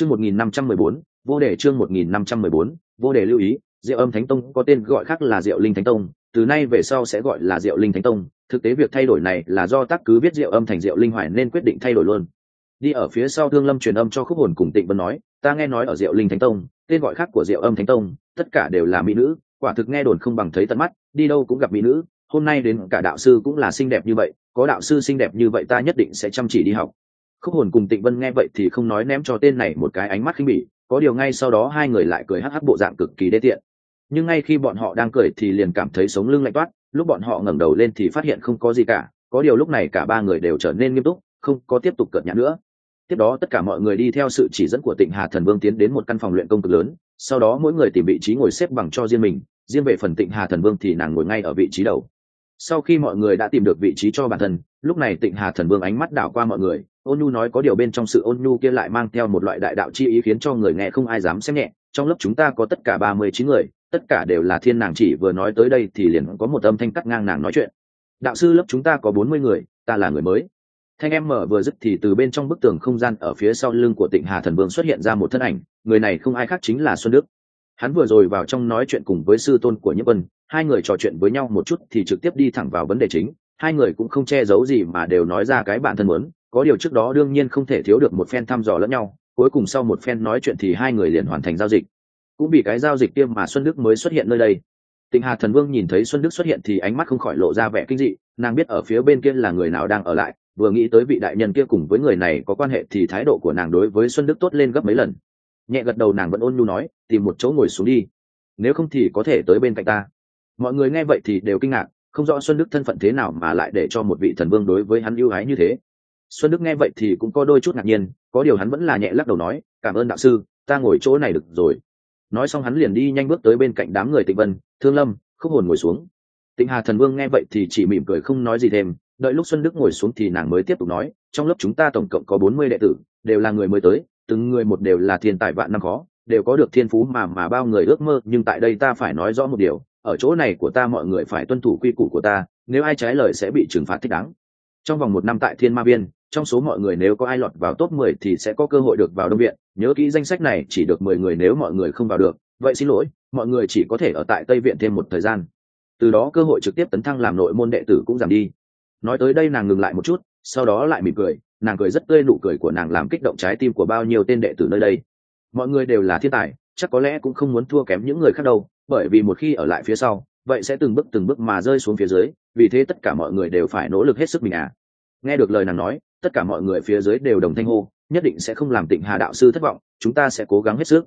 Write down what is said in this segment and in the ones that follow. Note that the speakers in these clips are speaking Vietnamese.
chương một nghìn năm trăm mười bốn, vô đề chương một nghìn năm trăm mười bốn, vô đề lưu ý, diệu âm thánh tông có tên gọi khác là diệu linh thánh tông, từ nay về sau sẽ gọi là diệu linh thánh tông. Thực tế việc thay đổi này là do tác cứ biết diệu âm thành diệu linh hoài nên quyết định thay đổi luôn. Đi ở phía sau thương lâm truyền âm cho khúc hồn cùng tịnh vân nói, ta nghe nói ở diệu linh thánh tông, tên gọi khác của diệu âm thánh tông, tất cả đều là mỹ nữ, quả thực nghe đồn không bằng thấy tận mắt, đi đâu cũng gặp mỹ nữ, hôm nay đến cả đạo sư cũng là xinh đẹp như vậy, có đạo sư xinh đẹp như vậy ta nhất định sẽ chăm chỉ đi học khúc hồn cùng tịnh vân nghe vậy thì không nói ném cho tên này một cái ánh mắt khinh bỉ, có điều ngay sau đó hai người lại cười hắc hắc bộ dạng cực kỳ đê tiện. Nhưng ngay khi bọn họ đang cười thì liền cảm thấy sống lưng lạnh toát, lúc bọn họ ngẩng đầu lên thì phát hiện không có gì cả, có điều lúc này cả ba người đều trở nên nghiêm túc, không có tiếp tục cợt nhã nữa. Tiếp đó tất cả mọi người đi theo sự chỉ dẫn của tịnh hà thần vương tiến đến một căn phòng luyện công cực lớn, sau đó mỗi người tìm vị trí ngồi xếp bằng cho riêng mình, riêng về phần tịnh hà thần vương thì nàng ngồi ngay ở vị trí đầu. Sau khi mọi người đã tìm được vị trí cho bản thân, lúc này tịnh hà thần vương ánh mắt đảo qua mọi người ôn nhu nói có điều bên trong sự ôn nhu kia lại mang theo một loại đại đạo chi ý khiến cho người nghe không ai dám xem nhẹ. Trong lớp chúng ta có tất cả ba mươi chín người, tất cả đều là thiên nàng chỉ vừa nói tới đây thì liền có một âm thanh cắt ngang nàng nói chuyện. Đạo sư lớp chúng ta có bốn mươi người, ta là người mới. Thanh em mở vừa dứt thì từ bên trong bức tường không gian ở phía sau lưng của tịnh hà thần vương xuất hiện ra một thân ảnh, người này không ai khác chính là xuân đức. Hắn vừa rồi vào trong nói chuyện cùng với sư tôn của nhiếp vân, hai người trò chuyện với nhau một chút thì trực tiếp đi thẳng vào vấn đề chính, hai người cũng không che giấu gì mà đều nói ra cái bản thân muốn có điều trước đó đương nhiên không thể thiếu được một phen thăm dò lẫn nhau, cuối cùng sau một phen nói chuyện thì hai người liền hoàn thành giao dịch. Cũng vì cái giao dịch tiêm mà xuân đức mới xuất hiện nơi đây. Tịnh hà thần vương nhìn thấy xuân đức xuất hiện thì ánh mắt không khỏi lộ ra vẻ kinh dị, nàng biết ở phía bên kia là người nào đang ở lại, vừa nghĩ tới vị đại nhân kia cùng với người này có quan hệ thì thái độ của nàng đối với xuân đức tốt lên gấp mấy lần. Nhẹ gật đầu nàng vẫn ôn nhu nói, tìm một chỗ ngồi xuống đi. Nếu không thì có thể tới bên cạnh ta. Mọi người nghe vậy thì đều kinh ngạc, không rõ xuân đức thân phận thế nào mà lại để cho một vị thần vương đối với hắn ưu ái như thế xuân đức nghe vậy thì cũng có đôi chút ngạc nhiên, có điều hắn vẫn là nhẹ lắc đầu nói, cảm ơn đạo sư, ta ngồi chỗ này được rồi. Nói xong hắn liền đi nhanh bước tới bên cạnh đám người tịnh vân, thương lâm, khúc hồn ngồi xuống. Tịnh hà thần vương nghe vậy thì chỉ mỉm cười không nói gì thêm, đợi lúc xuân đức ngồi xuống thì nàng mới tiếp tục nói, trong lớp chúng ta tổng cộng có bốn mươi đệ tử, đều là người mới tới, từng người một đều là thiên tài vạn năm khó, đều có được thiên phú mà mà bao người ước mơ, nhưng tại đây ta phải nói rõ một điều, ở chỗ này của ta mọi người phải tuân thủ quy củ của ta, nếu ai trái lời sẽ bị trừng phạt thích đáng. Trong vòng một năm tại thiên ma biên trong số mọi người nếu có ai lọt vào top mười thì sẽ có cơ hội được vào đông viện. Nhớ kỹ danh sách này, chỉ được mười người nếu mọi người không vào được. Vậy xin lỗi, mọi người chỉ có thể ở tại tây viện thêm một thời gian. Từ đó cơ hội trực tiếp tấn thăng làm nội môn đệ tử cũng giảm đi. Nói tới đây nàng ngừng lại một chút, sau đó lại mỉm cười. Nàng cười rất tươi nụ cười của nàng làm kích động trái tim của bao nhiêu tên đệ tử nơi đây. Mọi người đều là thiên tài, chắc có lẽ cũng không muốn thua kém những người khác đâu, bởi vì một khi ở lại phía sau, vậy sẽ từng bước từng bước mà rơi xuống phía dưới, vì thế tất cả mọi người đều phải nỗ lực hết sức mình à. Nghe được lời nàng nói tất cả mọi người phía dưới đều đồng thanh hô, nhất định sẽ không làm tịnh hà đạo sư thất vọng, chúng ta sẽ cố gắng hết sức.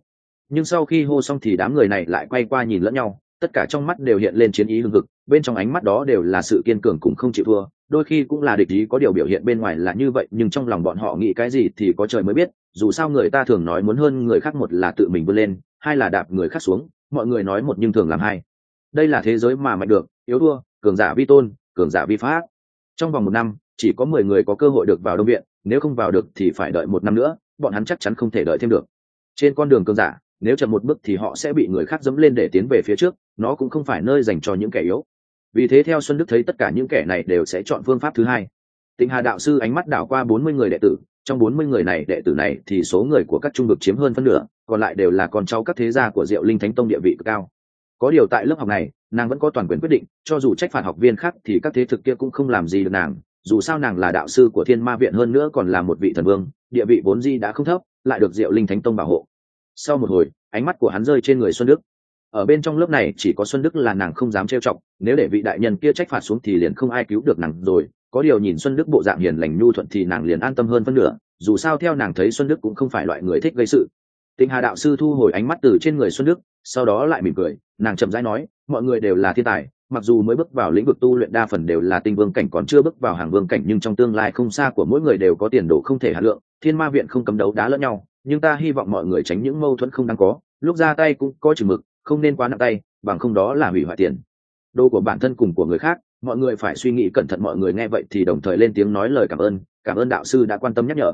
Nhưng sau khi hô xong thì đám người này lại quay qua nhìn lẫn nhau, tất cả trong mắt đều hiện lên chiến ý hương thực bên trong ánh mắt đó đều là sự kiên cường cũng không chịu thua, đôi khi cũng là địch ý có điều biểu hiện bên ngoài là như vậy, nhưng trong lòng bọn họ nghĩ cái gì thì có trời mới biết, dù sao người ta thường nói muốn hơn người khác một là tự mình vươn lên, hai là đạp người khác xuống, mọi người nói một nhưng thường làm hai. Đây là thế giới mà mạnh được, yếu thua, cường giả vi tôn, cường giả vi pháp. Trong vòng một năm chỉ có mười người có cơ hội được vào đông viện, nếu không vào được thì phải đợi một năm nữa, bọn hắn chắc chắn không thể đợi thêm được. Trên con đường cương giả, nếu chậm một bước thì họ sẽ bị người khác dẫm lên để tiến về phía trước, nó cũng không phải nơi dành cho những kẻ yếu. Vì thế theo xuân đức thấy tất cả những kẻ này đều sẽ chọn phương pháp thứ hai. Tịnh hà đạo sư ánh mắt đảo qua bốn mươi người đệ tử, trong bốn mươi người này đệ tử này thì số người của các trung vực chiếm hơn phân nửa, còn lại đều là con cháu các thế gia của diệu linh thánh tông địa vị cực cao. Có điều tại lớp học này, nàng vẫn có toàn quyền quyết định, cho dù trách phạt học viên khác thì các thế thực kia cũng không làm gì được nàng dù sao nàng là đạo sư của thiên ma viện hơn nữa còn là một vị thần vương, địa vị vốn di đã không thấp, lại được diệu linh thánh tông bảo hộ. Sau một hồi, ánh mắt của hắn rơi trên người xuân đức. Ở bên trong lớp này chỉ có xuân đức là nàng không dám trêu chọc, nếu để vị đại nhân kia trách phạt xuống thì liền không ai cứu được nàng rồi, có điều nhìn xuân đức bộ dạng hiền lành nhu thuận thì nàng liền an tâm hơn phân nửa, dù sao theo nàng thấy xuân đức cũng không phải loại người thích gây sự. Tịnh hà đạo sư thu hồi ánh mắt từ trên người xuân đức, sau đó lại mỉm cười, nàng chậm rãi nói, mọi người đều là thiên tài mặc dù mới bước vào lĩnh vực tu luyện đa phần đều là tinh vương cảnh còn chưa bước vào hàng vương cảnh nhưng trong tương lai không xa của mỗi người đều có tiền đồ không thể hạ lượng, thiên ma viện không cấm đấu đá lẫn nhau, nhưng ta hy vọng mọi người tránh những mâu thuẫn không đáng có, lúc ra tay cũng có chừng mực, không nên quá nặng tay, bằng không đó là hủy hoại tiền. Đồ của bản thân cùng của người khác, mọi người phải suy nghĩ cẩn thận mọi người nghe vậy thì đồng thời lên tiếng nói lời cảm ơn cảm ơn đạo sư đã quan tâm nhắc nhở.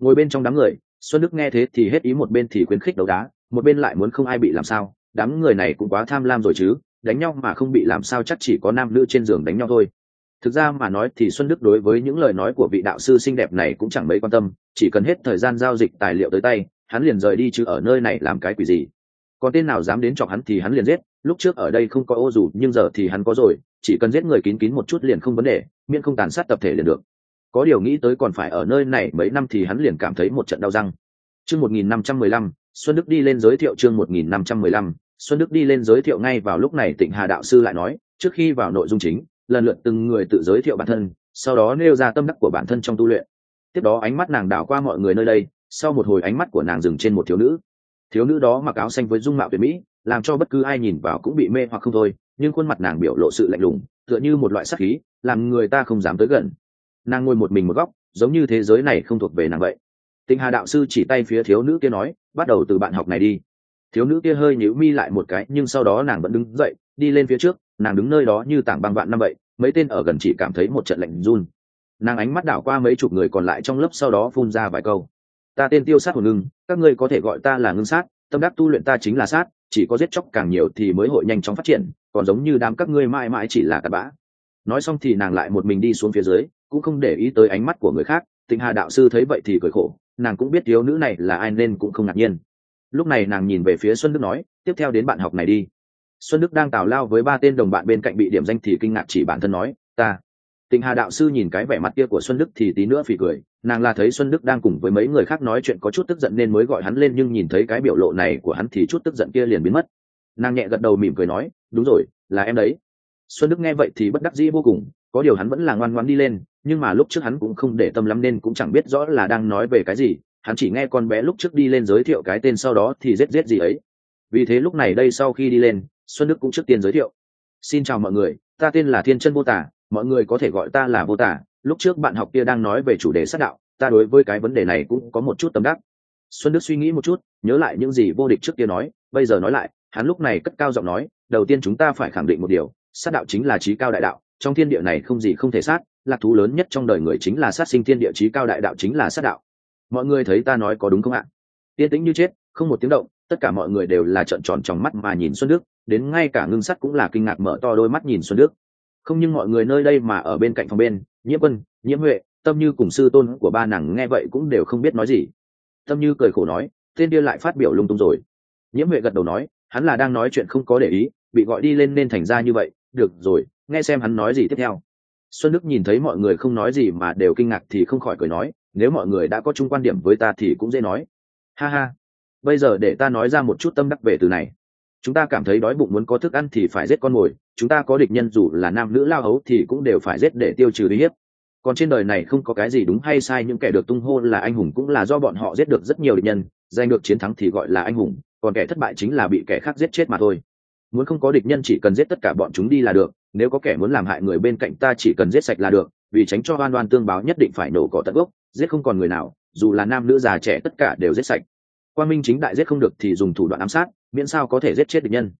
Ngồi bên trong đám người, xuân đức nghe thế thì hết ý một bên thì khuyến khích đấu đá, một bên lại muốn không ai bị làm sao, đám người này cũng quá tham lam rồi chứ đánh nhau mà không bị làm sao chắc chỉ có nam nữ trên giường đánh nhau thôi. Thực ra mà nói thì xuân đức đối với những lời nói của vị đạo sư xinh đẹp này cũng chẳng mấy quan tâm chỉ cần hết thời gian giao dịch tài liệu tới tay hắn liền rời đi chứ ở nơi này làm cái quỷ gì. Còn tên nào dám đến chọc hắn thì hắn liền giết lúc trước ở đây không có ô dù nhưng giờ thì hắn có rồi chỉ cần giết người kín kín một chút liền không vấn đề miễn không tàn sát tập thể liền được. Có điều nghĩ tới còn phải ở nơi này mấy năm thì hắn liền cảm thấy một trận đau răng. Chương 1515, xuân đức đi lên giới thiệu chương 1515, xuân đức đi lên giới thiệu ngay vào lúc này tịnh hà đạo sư lại nói, trước khi vào nội dung chính, lần lượt từng người tự giới thiệu bản thân, sau đó nêu ra tâm đắc của bản thân trong tu luyện. Tiếp đó ánh mắt nàng đảo qua mọi người nơi đây, sau một hồi ánh mắt của nàng dừng trên một thiếu nữ. Thiếu nữ đó mặc áo xanh với dung mạo tuyệt mỹ, làm cho bất cứ ai nhìn vào cũng bị mê hoặc không thôi, nhưng khuôn mặt nàng biểu lộ sự lạnh lùng, tựa như một loại sắc khí, làm người ta không dám tới gần. Nàng ngồi một mình một góc, giống như thế giới này không thuộc về nàng vậy. Tịnh hà đạo sư chỉ tay phía thiếu nữ kia nói, bắt đầu từ bạn học này đi thiếu nữ kia hơi nhíu mi lại một cái, nhưng sau đó nàng vẫn đứng dậy, đi lên phía trước, nàng đứng nơi đó như tảng băng vạn năm vậy, mấy tên ở gần chỉ cảm thấy một trận lạnh run. Nàng ánh mắt đảo qua mấy chục người còn lại trong lớp sau đó phun ra vài câu. Ta tên tiêu sát hồn ngưng, các ngươi có thể gọi ta là ngưng sát, tâm đắc tu luyện ta chính là sát, chỉ có giết chóc càng nhiều thì mới hội nhanh chóng phát triển, còn giống như đám các ngươi mãi mãi chỉ là cặn bã. Nói xong thì nàng lại một mình đi xuống phía dưới, cũng không để ý tới ánh mắt của người khác, tịnh hà đạo sư thấy vậy thì cười khổ, nàng cũng biết thiếu nữ này là ai nên cũng không ngạc nhiên lúc này nàng nhìn về phía xuân đức nói, tiếp theo đến bạn học này đi. Xuân đức đang tào lao với ba tên đồng bạn bên cạnh bị điểm danh thì kinh ngạc chỉ bản thân nói, ta. Tịnh hà đạo sư nhìn cái vẻ mặt kia của xuân đức thì tí nữa phì cười, nàng là thấy xuân đức đang cùng với mấy người khác nói chuyện có chút tức giận nên mới gọi hắn lên nhưng nhìn thấy cái biểu lộ này của hắn thì chút tức giận kia liền biến mất. Nàng nhẹ gật đầu mỉm cười nói, đúng rồi, là em đấy. Xuân đức nghe vậy thì bất đắc dĩ vô cùng, có điều hắn vẫn là ngoan ngoan đi lên, nhưng mà lúc trước hắn cũng không để tâm lắm nên cũng chẳng biết rõ là đang nói về cái gì hắn chỉ nghe con bé lúc trước đi lên giới thiệu cái tên sau đó thì rết rết gì ấy. Vì thế lúc này đây sau khi đi lên, xuân đức cũng trước tiên giới thiệu. Xin chào mọi người, ta tên là thiên chân vô tả, mọi người có thể gọi ta là vô tả. Lúc trước bạn học kia đang nói về chủ đề sát đạo, ta đối với cái vấn đề này cũng có một chút tâm đắc. Xuân đức suy nghĩ một chút, nhớ lại những gì vô địch trước kia nói, bây giờ nói lại, hắn lúc này cất cao giọng nói, đầu tiên chúng ta phải khẳng định một điều, sát đạo chính là trí cao đại đạo, trong thiên địa này không gì không thể sát lạc thú lớn nhất trong đời người chính là sát sinh thiên địa, trí cao đại đạo chính là sát đạo mọi người thấy ta nói có đúng không ạ? Yên tĩnh như chết, không một tiếng động, tất cả mọi người đều là trợn tròn trong mắt mà nhìn xuân đức, đến ngay cả ngưng sắt cũng là kinh ngạc mở to đôi mắt nhìn xuân đức. Không nhưng mọi người nơi đây mà ở bên cạnh phòng bên, nhiễm quân, nhiễm huệ, tâm như cùng sư tôn của ba nàng nghe vậy cũng đều không biết nói gì. Tâm như cười khổ nói, tên kia lại phát biểu lung tung rồi. Nhiễm huệ gật đầu nói, hắn là đang nói chuyện không có để ý, bị gọi đi lên nên thành ra như vậy, được rồi, nghe xem hắn nói gì tiếp theo. Xuân đức nhìn thấy mọi người không nói gì mà đều kinh ngạc thì không khỏi cười nói nếu mọi người đã có chung quan điểm với ta thì cũng dễ nói. Ha ha. Bây giờ để ta nói ra một chút tâm đắc về từ này. Chúng ta cảm thấy đói bụng muốn có thức ăn thì phải giết con mồi, chúng ta có địch nhân dù là nam nữ lao hấu thì cũng đều phải giết để tiêu trừ uy hiếp. Còn trên đời này không có cái gì đúng hay sai, những kẻ được tung hô là anh hùng cũng là do bọn họ giết được rất nhiều địch nhân, giành được chiến thắng thì gọi là anh hùng, còn kẻ thất bại chính là bị kẻ khác giết chết mà thôi. Muốn không có địch nhân chỉ cần giết tất cả bọn chúng đi là được, nếu có kẻ muốn làm hại người bên cạnh ta chỉ cần giết sạch là được, vì tránh cho oan oan tương báo nhất định phải nổ cỏ tận gốc giết không còn người nào, dù là nam nữ già trẻ tất cả đều giết sạch. Quan minh chính đại giết không được thì dùng thủ đoạn ám sát, miễn sao có thể giết chết địch nhân.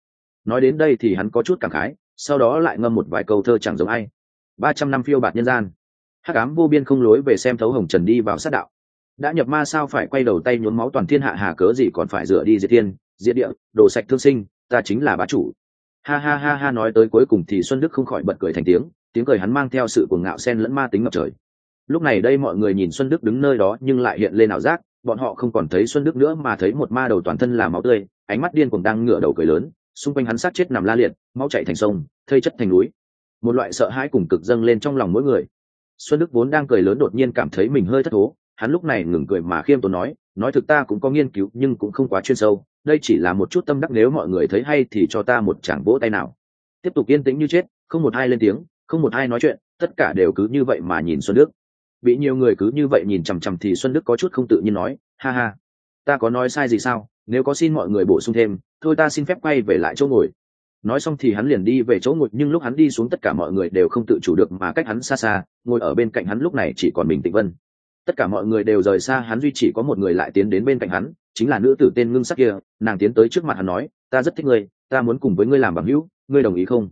Nói đến đây thì hắn có chút cảm khái, sau đó lại ngâm một vài câu thơ chẳng giống ai. Ba trăm năm phiêu bạt nhân gian. Hắc ám vô biên không lối về xem thấu hồng trần đi vào sát đạo. Đã nhập ma sao phải quay đầu tay nhuốm máu toàn thiên hạ hà cớ gì còn phải rửa đi diệt tiên diệt địa đồ sạch thương sinh, ta chính là bá chủ. Ha ha ha ha nói tới cuối cùng thì xuân đức không khỏi bật cười thành tiếng tiếng cười hắn mang theo sự cuồng ngạo sen lẫn ma tính ngập trời lúc này đây mọi người nhìn xuân đức đứng nơi đó nhưng lại hiện lên ảo giác, bọn họ không còn thấy xuân đức nữa mà thấy một ma đầu toàn thân là máu tươi, ánh mắt điên cuồng đang ngửa đầu cười lớn, xung quanh hắn sát chết nằm la liệt, máu chạy thành sông, thây chất thành núi. Một loại sợ hãi cùng cực dâng lên trong lòng mỗi người. Xuân đức vốn đang cười lớn đột nhiên cảm thấy mình hơi thất thố, hắn lúc này ngừng cười mà khiêm tốn nói nói thực ta cũng có nghiên cứu nhưng cũng không quá chuyên sâu, đây chỉ là một chút tâm đắc nếu mọi người thấy hay thì cho ta một chảng vỗ tay nào. Tiếp tục yên tĩnh như chết, không một ai lên tiếng, không một ai nói chuyện, tất cả đều cứ như vậy mà nhìn xuân đức bị nhiều người cứ như vậy nhìn chằm chằm thì xuân đức có chút không tự nhiên nói, ha ha, ta có nói sai gì sao? Nếu có xin mọi người bổ sung thêm, thôi ta xin phép quay về lại chỗ ngồi. Nói xong thì hắn liền đi về chỗ ngồi, nhưng lúc hắn đi xuống tất cả mọi người đều không tự chủ được mà cách hắn xa xa, ngồi ở bên cạnh hắn lúc này chỉ còn mình tịnh vân. Tất cả mọi người đều rời xa, hắn duy chỉ có một người lại tiến đến bên cạnh hắn, chính là nữ tử tên ngưng sắc kia. Nàng tiến tới trước mặt hắn nói, ta rất thích ngươi, ta muốn cùng với ngươi làm bằng hữu, ngươi đồng ý không?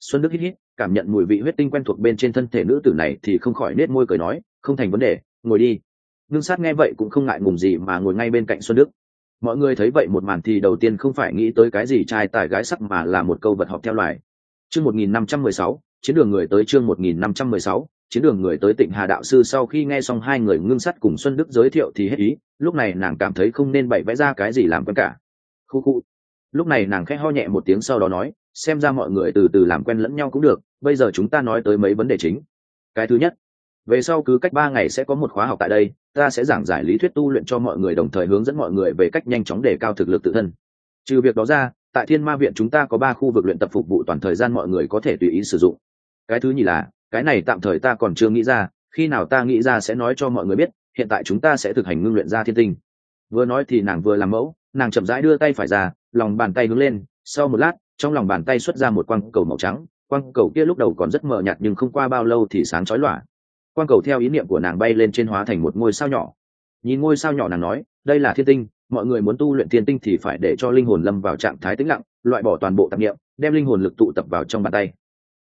Xuân đức hít hít cảm nhận mùi vị huyết tinh quen thuộc bên trên thân thể nữ tử này thì không khỏi nết môi cười nói, không thành vấn đề, ngồi đi. Ngưng sát nghe vậy cũng không ngại ngùng gì mà ngồi ngay bên cạnh xuân đức. Mọi người thấy vậy một màn thì đầu tiên không phải nghĩ tới cái gì trai tài gái sắc mà là một câu vật học theo loài. Chương một nghìn năm trăm mười sáu, chiến đường người tới chương một nghìn năm trăm mười sáu, chiến đường người tới tỉnh hà đạo sư sau khi nghe xong hai người ngưng sắt cùng xuân đức giới thiệu thì hết ý, lúc này nàng cảm thấy không nên bậy vẽ ra cái gì làm quen cả. Khu khu lúc này nàng khẽ ho nhẹ một tiếng sau đó nói, xem ra mọi người từ từ làm quen lẫn nhau cũng được, bây giờ chúng ta nói tới mấy vấn đề chính. Cái thứ nhất, về sau cứ cách ba ngày sẽ có một khóa học tại đây, ta sẽ giảng giải lý thuyết tu luyện cho mọi người đồng thời hướng dẫn mọi người về cách nhanh chóng đề cao thực lực tự thân. Trừ việc đó ra, tại thiên ma viện chúng ta có ba khu vực luyện tập phục vụ toàn thời gian mọi người có thể tùy ý sử dụng. Cái thứ nhì là, cái này tạm thời ta còn chưa nghĩ ra, khi nào ta nghĩ ra sẽ nói cho mọi người biết, hiện tại chúng ta sẽ thực hành ngưng luyện ra thiên tinh. Vừa nói thì nàng vừa làm mẫu nàng chậm rãi đưa tay phải ra, lòng bàn tay hướng lên, sau một lát, trong lòng bàn tay xuất ra một quang cầu màu trắng, quang cầu kia lúc đầu còn rất mờ nhạt nhưng không qua bao lâu thì sáng chói lòa. Quang cầu theo ý niệm của nàng bay lên trên hóa thành một ngôi sao nhỏ. Nhìn ngôi sao nhỏ nàng nói, đây là thiên tinh, mọi người muốn tu luyện thiên tinh thì phải để cho linh hồn lâm vào trạng thái tĩnh lặng, loại bỏ toàn bộ tạp nghiệm đem linh hồn lực tụ tập vào trong bàn tay.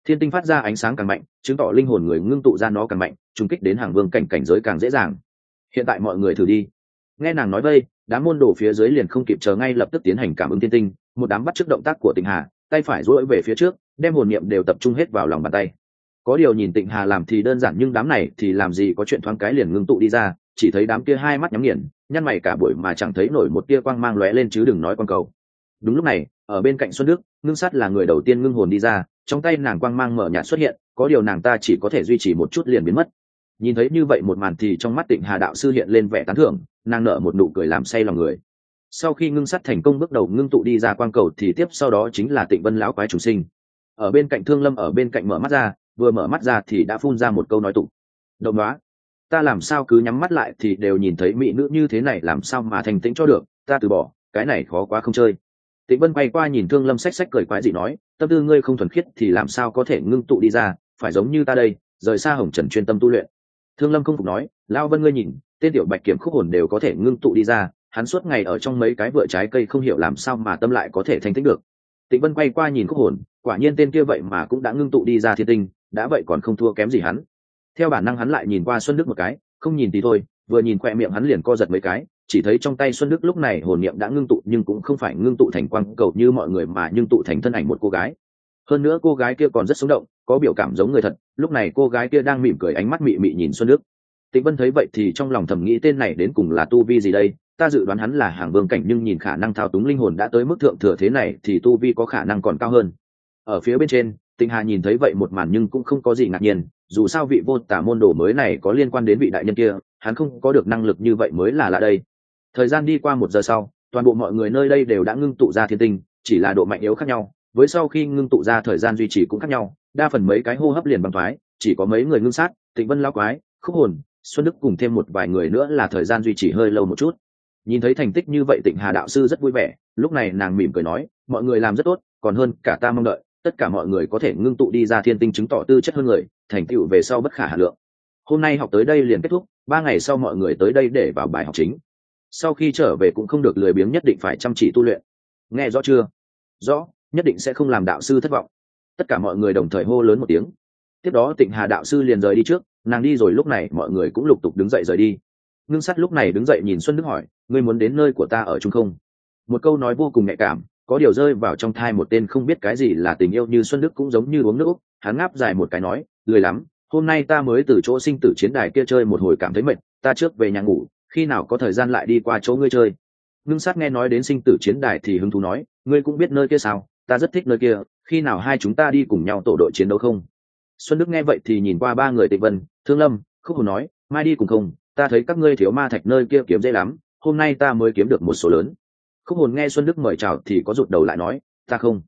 Thiên tinh phát ra ánh sáng càng mạnh, chứng tỏ linh hồn người ngưng tụ ra nó càng mạnh, trùng kích đến hàng vương cảnh cảnh giới càng dễ dàng. Hiện tại mọi người thử đi nghe nàng nói vây, đám môn đồ phía dưới liền không kịp chờ ngay lập tức tiến hành cảm ứng thiên tinh, một đám bắt trước động tác của tịnh hà, tay phải rỗi về phía trước, đem hồn niệm đều tập trung hết vào lòng bàn tay. Có điều nhìn tịnh hà làm thì đơn giản nhưng đám này thì làm gì có chuyện thoáng cái liền ngưng tụ đi ra, chỉ thấy đám kia hai mắt nhắm nghiền, nhăn mày cả buổi mà chẳng thấy nổi một tia quang mang lóe lên chứ đừng nói con cầu. Đúng lúc này, ở bên cạnh xuân đức, ngưng sắt là người đầu tiên ngưng hồn đi ra, trong tay nàng quang mang mở nhạt xuất hiện, có điều nàng ta chỉ có thể duy trì một chút liền biến mất nhìn thấy như vậy một màn thì trong mắt tịnh hà đạo sư hiện lên vẻ tán thưởng, nàng nở một nụ cười làm say lòng người. Sau khi ngưng sắt thành công bước đầu ngưng tụ đi ra quang cầu thì tiếp sau đó chính là tịnh vân lão quái chủ sinh. Ở bên cạnh thương lâm ở bên cạnh mở mắt ra, vừa mở mắt ra thì đã phun ra một câu nói tụng động đoá, ta làm sao cứ nhắm mắt lại thì đều nhìn thấy mỹ nữ như thế này làm sao mà thành tĩnh cho được, ta từ bỏ, cái này khó quá không chơi. Tịnh vân quay qua nhìn thương lâm xách xách cười quái gì nói, tâm tư ngươi không thuần khiết thì làm sao có thể ngưng tụ đi ra, phải giống như ta đây, rời xa hồng trần chuyên tâm tu luyện thương lâm không phục nói lao vân ngươi nhìn, tên tiểu bạch kiểm khúc hồn đều có thể ngưng tụ đi ra, hắn suốt ngày ở trong mấy cái vựa trái cây không hiểu làm sao mà tâm lại có thể thanh tĩnh được. Tịnh vân quay qua nhìn khúc hồn, quả nhiên tên kia vậy mà cũng đã ngưng tụ đi ra thiên tinh, đã vậy còn không thua kém gì hắn. Theo bản năng hắn lại nhìn qua xuân đức một cái, không nhìn thì thôi, vừa nhìn khoe miệng hắn liền co giật mấy cái, chỉ thấy trong tay xuân đức lúc này hồn niệm đã ngưng tụ nhưng cũng không phải ngưng tụ thành quang cầu như mọi người mà nhưng tụ thành thân ảnh một cô gái hơn nữa cô gái kia còn rất sống động, có biểu cảm giống người thật. Lúc này cô gái kia đang mỉm cười ánh mắt mị mị nhìn xuân đức. Tịnh vân thấy vậy thì trong lòng thầm nghĩ tên này đến cùng là tu vi gì đây? Ta dự đoán hắn là hàng vương cảnh nhưng nhìn khả năng thao túng linh hồn đã tới mức thượng thừa thế này thì tu vi có khả năng còn cao hơn. Ở phía bên trên, tịnh hà nhìn thấy vậy một màn nhưng cũng không có gì ngạc nhiên. Dù sao vị vô tả môn đồ mới này có liên quan đến vị đại nhân kia, hắn không có được năng lực như vậy mới là lạ đây. Thời gian đi qua một giờ sau, toàn bộ mọi người nơi đây đều đã ngưng tụ ra thiên tinh, chỉ là độ mạnh yếu khác nhau với sau khi ngưng tụ ra thời gian duy trì cũng khác nhau, đa phần mấy cái hô hấp liền bằng thoái, chỉ có mấy người ngưng sát, tịnh vân lao quái, khúc hồn, xuân đức cùng thêm một vài người nữa là thời gian duy trì hơi lâu một chút. Nhìn thấy thành tích như vậy tịnh hà đạo sư rất vui vẻ, lúc này nàng mỉm cười nói, mọi người làm rất tốt, còn hơn cả ta mong đợi, tất cả mọi người có thể ngưng tụ đi ra thiên tinh chứng tỏ tư chất hơn người, thành tựu về sau bất khả hà lượng. Hôm nay học tới đây liền kết thúc, ba ngày sau mọi người tới đây để vào bài học chính. Sau khi trở về cũng không được lười biếng nhất định phải chăm chỉ tu luyện. Nghe rõ chưa? Rõ nhất định sẽ không làm đạo sư thất vọng. Tất cả mọi người đồng thời hô lớn một tiếng. Tiếp đó tịnh hà đạo sư liền rời đi trước, nàng đi rồi lúc này mọi người cũng lục tục đứng dậy rời đi. Ngưng sắt lúc này đứng dậy nhìn xuân đức hỏi, ngươi muốn đến nơi của ta ở trung không? Một câu nói vô cùng nhạy cảm, có điều rơi vào trong thai một tên không biết cái gì là tình yêu như xuân đức cũng giống như uống nước hắn ngáp dài một cái nói, lười lắm, hôm nay ta mới từ chỗ sinh tử chiến đài kia chơi một hồi cảm thấy mệt, ta trước về nhà ngủ, khi nào có thời gian lại đi qua chỗ ngươi chơi. Ngưng sát nghe nói đến sinh tử chiến đài thì hứng thú nói, ngươi cũng biết nơi kia sao? Ta rất thích nơi kia, khi nào hai chúng ta đi cùng nhau tổ đội chiến đấu không? Xuân đức nghe vậy thì nhìn qua ba người tịnh vân, thương lâm, khúc hồn nói, mai đi cùng không? Ta thấy các ngươi thiếu ma thạch nơi kia kiếm dễ lắm, hôm nay ta mới kiếm được một số lớn. Khúc hồn nghe xuân đức mời chào thì có rụt đầu lại nói, ta không.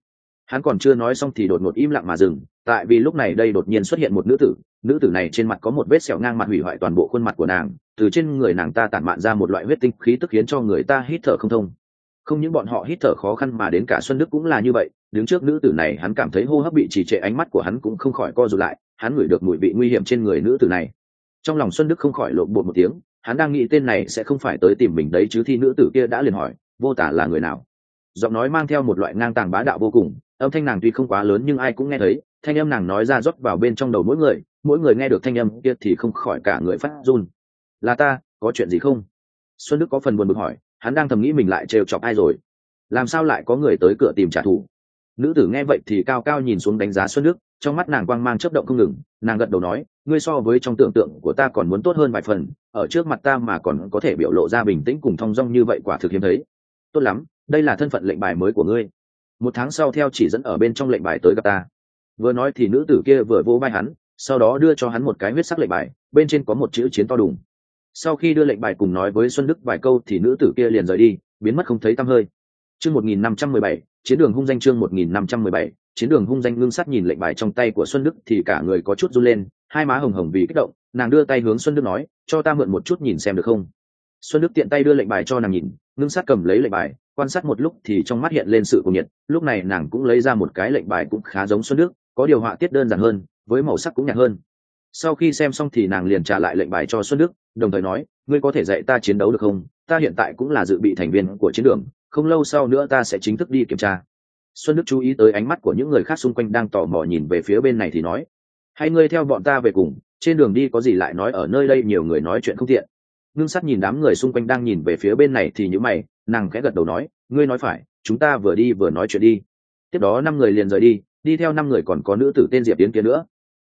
Hắn còn chưa nói xong thì đột ngột im lặng mà dừng, tại vì lúc này đây đột nhiên xuất hiện một nữ tử nữ tử này trên mặt có một vết sẹo ngang mặt hủy hoại toàn bộ khuôn mặt của nàng, từ trên người nàng ta tản mạn ra một loại huyết tinh khí tức khiến cho người ta hít thở không thông không những bọn họ hít thở khó khăn mà đến cả xuân đức cũng là như vậy, đứng trước nữ tử này hắn cảm thấy hô hấp bị trì trệ ánh mắt của hắn cũng không khỏi co rụt lại, hắn ngửi được mùi vị nguy hiểm trên người nữ tử này. Trong lòng xuân đức không khỏi lộn bột một tiếng, hắn đang nghĩ tên này sẽ không phải tới tìm mình đấy chứ thi nữ tử kia đã liền hỏi, vô tả là người nào? Giọng nói mang theo một loại ngang tàng bá đạo vô cùng, âm thanh nàng tuy không quá lớn nhưng ai cũng nghe thấy, thanh âm nàng nói ra rót vào bên trong đầu mỗi người mỗi người nghe được thanh âm kia thì không khỏi cả người phát run. Là ta, có chuyện gì không? Xuân đức có phần buồn bực hỏi hắn đang thầm nghĩ mình lại trêu chọc ai rồi. Làm sao lại có người tới cửa tìm trả thù? Nữ tử nghe vậy thì cao cao nhìn xuống đánh giá xuân đức, trong mắt nàng quang mang chấp động không ngừng, nàng gật đầu nói, ngươi so với trong tưởng tượng của ta còn muốn tốt hơn vài phần, ở trước mặt ta mà còn có thể biểu lộ ra bình tĩnh cùng thong dong như vậy quả thực hiếm thấy. Tốt lắm, đây là thân phận lệnh bài mới của ngươi. Một tháng sau theo chỉ dẫn ở bên trong lệnh bài tới gặp ta. Vừa nói thì nữ tử kia vừa vỗ vai hắn, sau đó đưa cho hắn một cái huyết sắc lệnh bài, bên trên có một chữ chiến to đùng sau khi đưa lệnh bài cùng nói với xuân đức vài câu thì nữ tử kia liền rời đi, biến mất không thấy tăm hơi. Chương một nghìn năm trăm mười bảy, chiến đường hung danh chương một nghìn năm trăm mười bảy, chiến đường hung danh ngưng sắt nhìn lệnh bài trong tay của xuân đức thì cả người có chút run lên, hai má hồng hồng vì kích động, nàng đưa tay hướng xuân đức nói, cho ta mượn một chút nhìn xem được không? Xuân đức tiện tay đưa lệnh bài cho nàng nhìn, ngưng sắt cầm lấy lệnh bài, quan sát một lúc thì trong mắt hiện lên sự cuồng nhiệt, lúc này nàng cũng lấy ra một cái lệnh bài cũng khá giống xuân đức, có điều họa tiết đơn giản hơn, với màu sắc cũng nhạt hơn. Sau khi xem xong thì nàng liền trả lại lệnh bài cho xuân đức đồng thời nói, ngươi có thể dạy ta chiến đấu được không? Ta hiện tại cũng là dự bị thành viên của chiến đường, không lâu sau nữa ta sẽ chính thức đi kiểm tra. Xuân đức chú ý tới ánh mắt của những người khác xung quanh đang tò mò nhìn về phía bên này thì nói, hay ngươi theo bọn ta về cùng, trên đường đi có gì lại nói ở nơi đây nhiều người nói chuyện không tiện. Ngưng sắt nhìn đám người xung quanh đang nhìn về phía bên này thì những mày, nàng khẽ gật đầu nói, ngươi nói phải, chúng ta vừa đi vừa nói chuyện đi. Tiếp đó năm người liền rời đi đi theo năm người còn có nữ tử tên diệp tiến kia nữa.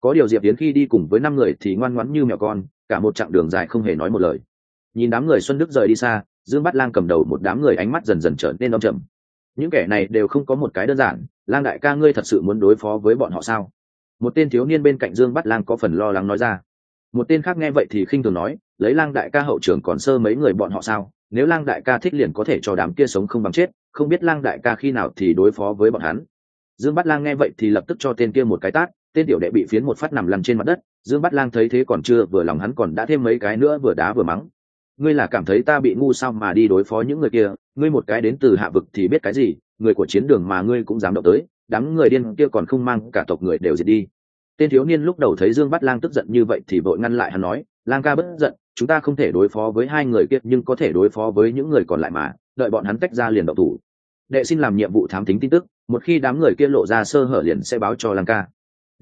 Có điều diệp tiến khi đi cùng với năm người thì ngoan ngoãn như mèo con cả một chặng đường dài không hề nói một lời. Nhìn đám người xuân đức rời đi xa, dương bắt lang cầm đầu một đám người ánh mắt dần dần trở nên đông trầm. Những kẻ này đều không có một cái đơn giản, lang đại ca ngươi thật sự muốn đối phó với bọn họ sao? Một tên thiếu niên bên cạnh dương bắt lang có phần lo lắng nói ra. Một tên khác nghe vậy thì khinh thường nói, lấy lang đại ca hậu trưởng còn sơ mấy người bọn họ sao? Nếu lang đại ca thích liền có thể cho đám kia sống không bằng chết, không biết lang đại ca khi nào thì đối phó với bọn hắn. Dương bắt lang nghe vậy thì lập tức cho tên kia một cái tát tên tiểu đệ bị phiến một phát nằm lăn trên mặt đất, dương bắt lang thấy thế còn chưa vừa lòng hắn còn đã thêm mấy cái nữa vừa đá vừa mắng. Ngươi là cảm thấy ta bị ngu sao mà đi đối phó những người kia, ngươi một cái đến từ hạ vực thì biết cái gì, người của chiến đường mà ngươi cũng dám động tới, đám người điên kia còn không mang cả tộc người đều diệt đi. Tên thiếu niên lúc đầu thấy dương bắt lang tức giận như vậy thì vội ngăn lại hắn nói, lang ca bất giận, chúng ta không thể đối phó với hai người kia, nhưng có thể đối phó với những người còn lại mà, đợi bọn hắn tách ra liền động thủ. Đệ xin làm nhiệm vụ thám tính tin tức, một khi đám người kia lộ ra sơ hở liền sẽ báo cho lang ca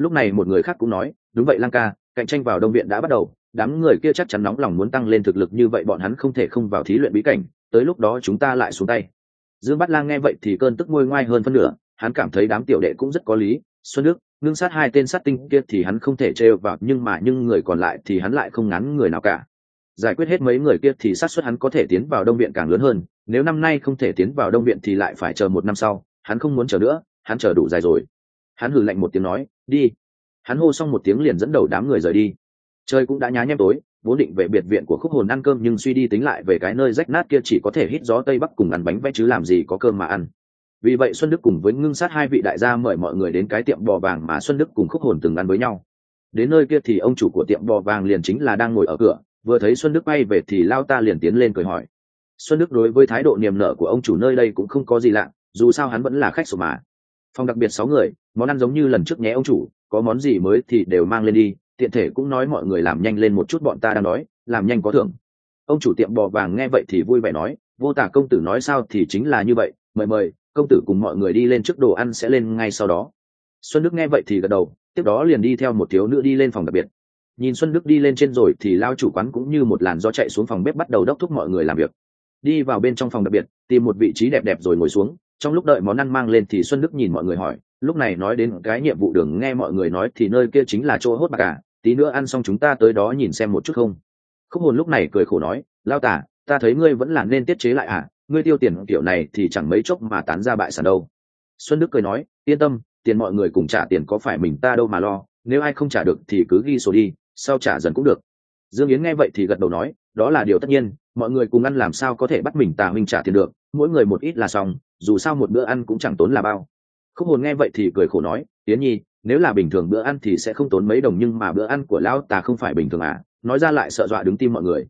lúc này một người khác cũng nói, đúng vậy lang ca, cạnh tranh vào đông viện đã bắt đầu, đám người kia chắc chắn nóng lòng muốn tăng lên thực lực như vậy bọn hắn không thể không vào thí luyện bí cảnh, tới lúc đó chúng ta lại xuống tay. Dương bát lang nghe vậy thì cơn tức ngôi ngoai hơn phân nửa, hắn cảm thấy đám tiểu đệ cũng rất có lý, xuân đức, ngưng sát hai tên sát tinh kia thì hắn không thể trêu vào, nhưng mà những người còn lại thì hắn lại không ngắn người nào cả. Giải quyết hết mấy người kia thì xác suất hắn có thể tiến vào đông viện càng lớn hơn, nếu năm nay không thể tiến vào đông viện thì lại phải chờ một năm sau, hắn không muốn chờ nữa, hắn chờ đủ dài rồi hắn hử lạnh một tiếng nói, đi. Hắn hô xong một tiếng liền dẫn đầu đám người rời đi. Trời cũng đã nhá nhem tối, vốn định về biệt viện của khúc hồn ăn cơm nhưng suy đi tính lại về cái nơi rách nát kia chỉ có thể hít gió tây bắc cùng ăn bánh vẽ chứ làm gì có cơm mà ăn. Vì vậy xuân đức cùng với ngưng sát hai vị đại gia mời mọi người đến cái tiệm bò vàng mà xuân đức cùng khúc hồn từng ăn với nhau. Đến nơi kia thì ông chủ của tiệm bò vàng liền chính là đang ngồi ở cửa, vừa thấy xuân đức bay về thì lao ta liền tiến lên cười hỏi. Xuân đức đối với thái độ niềm nở của ông chủ nơi đây cũng không có gì lạ, dù sao hắn vẫn là khách sổ mà phòng đặc biệt sáu người, món ăn giống như lần trước nhé ông chủ, có món gì mới thì đều mang lên đi, tiện thể cũng nói mọi người làm nhanh lên một chút bọn ta đang nói, làm nhanh có thưởng. Ông chủ tiệm bò vàng nghe vậy thì vui vẻ nói, vô tả công tử nói sao thì chính là như vậy, mời mời, công tử cùng mọi người đi lên trước đồ ăn sẽ lên ngay sau đó. Xuân đức nghe vậy thì gật đầu, tiếp đó liền đi theo một thiếu nữ đi lên phòng đặc biệt. Nhìn xuân đức đi lên trên rồi thì lao chủ quán cũng như một làn gió chạy xuống phòng bếp bắt đầu đốc thúc mọi người làm việc. Đi vào bên trong phòng đặc biệt, tìm một vị trí đẹp đẹp rồi ngồi xuống trong lúc đợi món ăn mang lên thì xuân đức nhìn mọi người hỏi, lúc này nói đến cái nhiệm vụ đường nghe mọi người nói thì nơi kia chính là chỗ hốt bạc cả tí nữa ăn xong chúng ta tới đó nhìn xem một chút không? Khúc hồn lúc này cười khổ nói, lao tả ta thấy ngươi vẫn là nên tiết chế lại à? Ngươi tiêu tiền kiểu này thì chẳng mấy chốc mà tán ra bại sản đâu. Xuân đức cười nói, yên tâm, tiền mọi người cùng trả tiền có phải mình ta đâu mà lo, nếu ai không trả được thì cứ ghi sổ đi, sau trả dần cũng được. Dương yến nghe vậy thì gật đầu nói, đó là điều tất nhiên, mọi người cùng ăn làm sao có thể bắt mình tà huynh trả tiền được, mỗi người một ít là xong dù sao một bữa ăn cũng chẳng tốn là bao. Khúc hồn nghe vậy thì cười khổ nói tiến nhi, nếu là bình thường bữa ăn thì sẽ không tốn mấy đồng nhưng mà bữa ăn của lão tà không phải bình thường à? Nói ra lại sợ dọa đứng tim mọi người.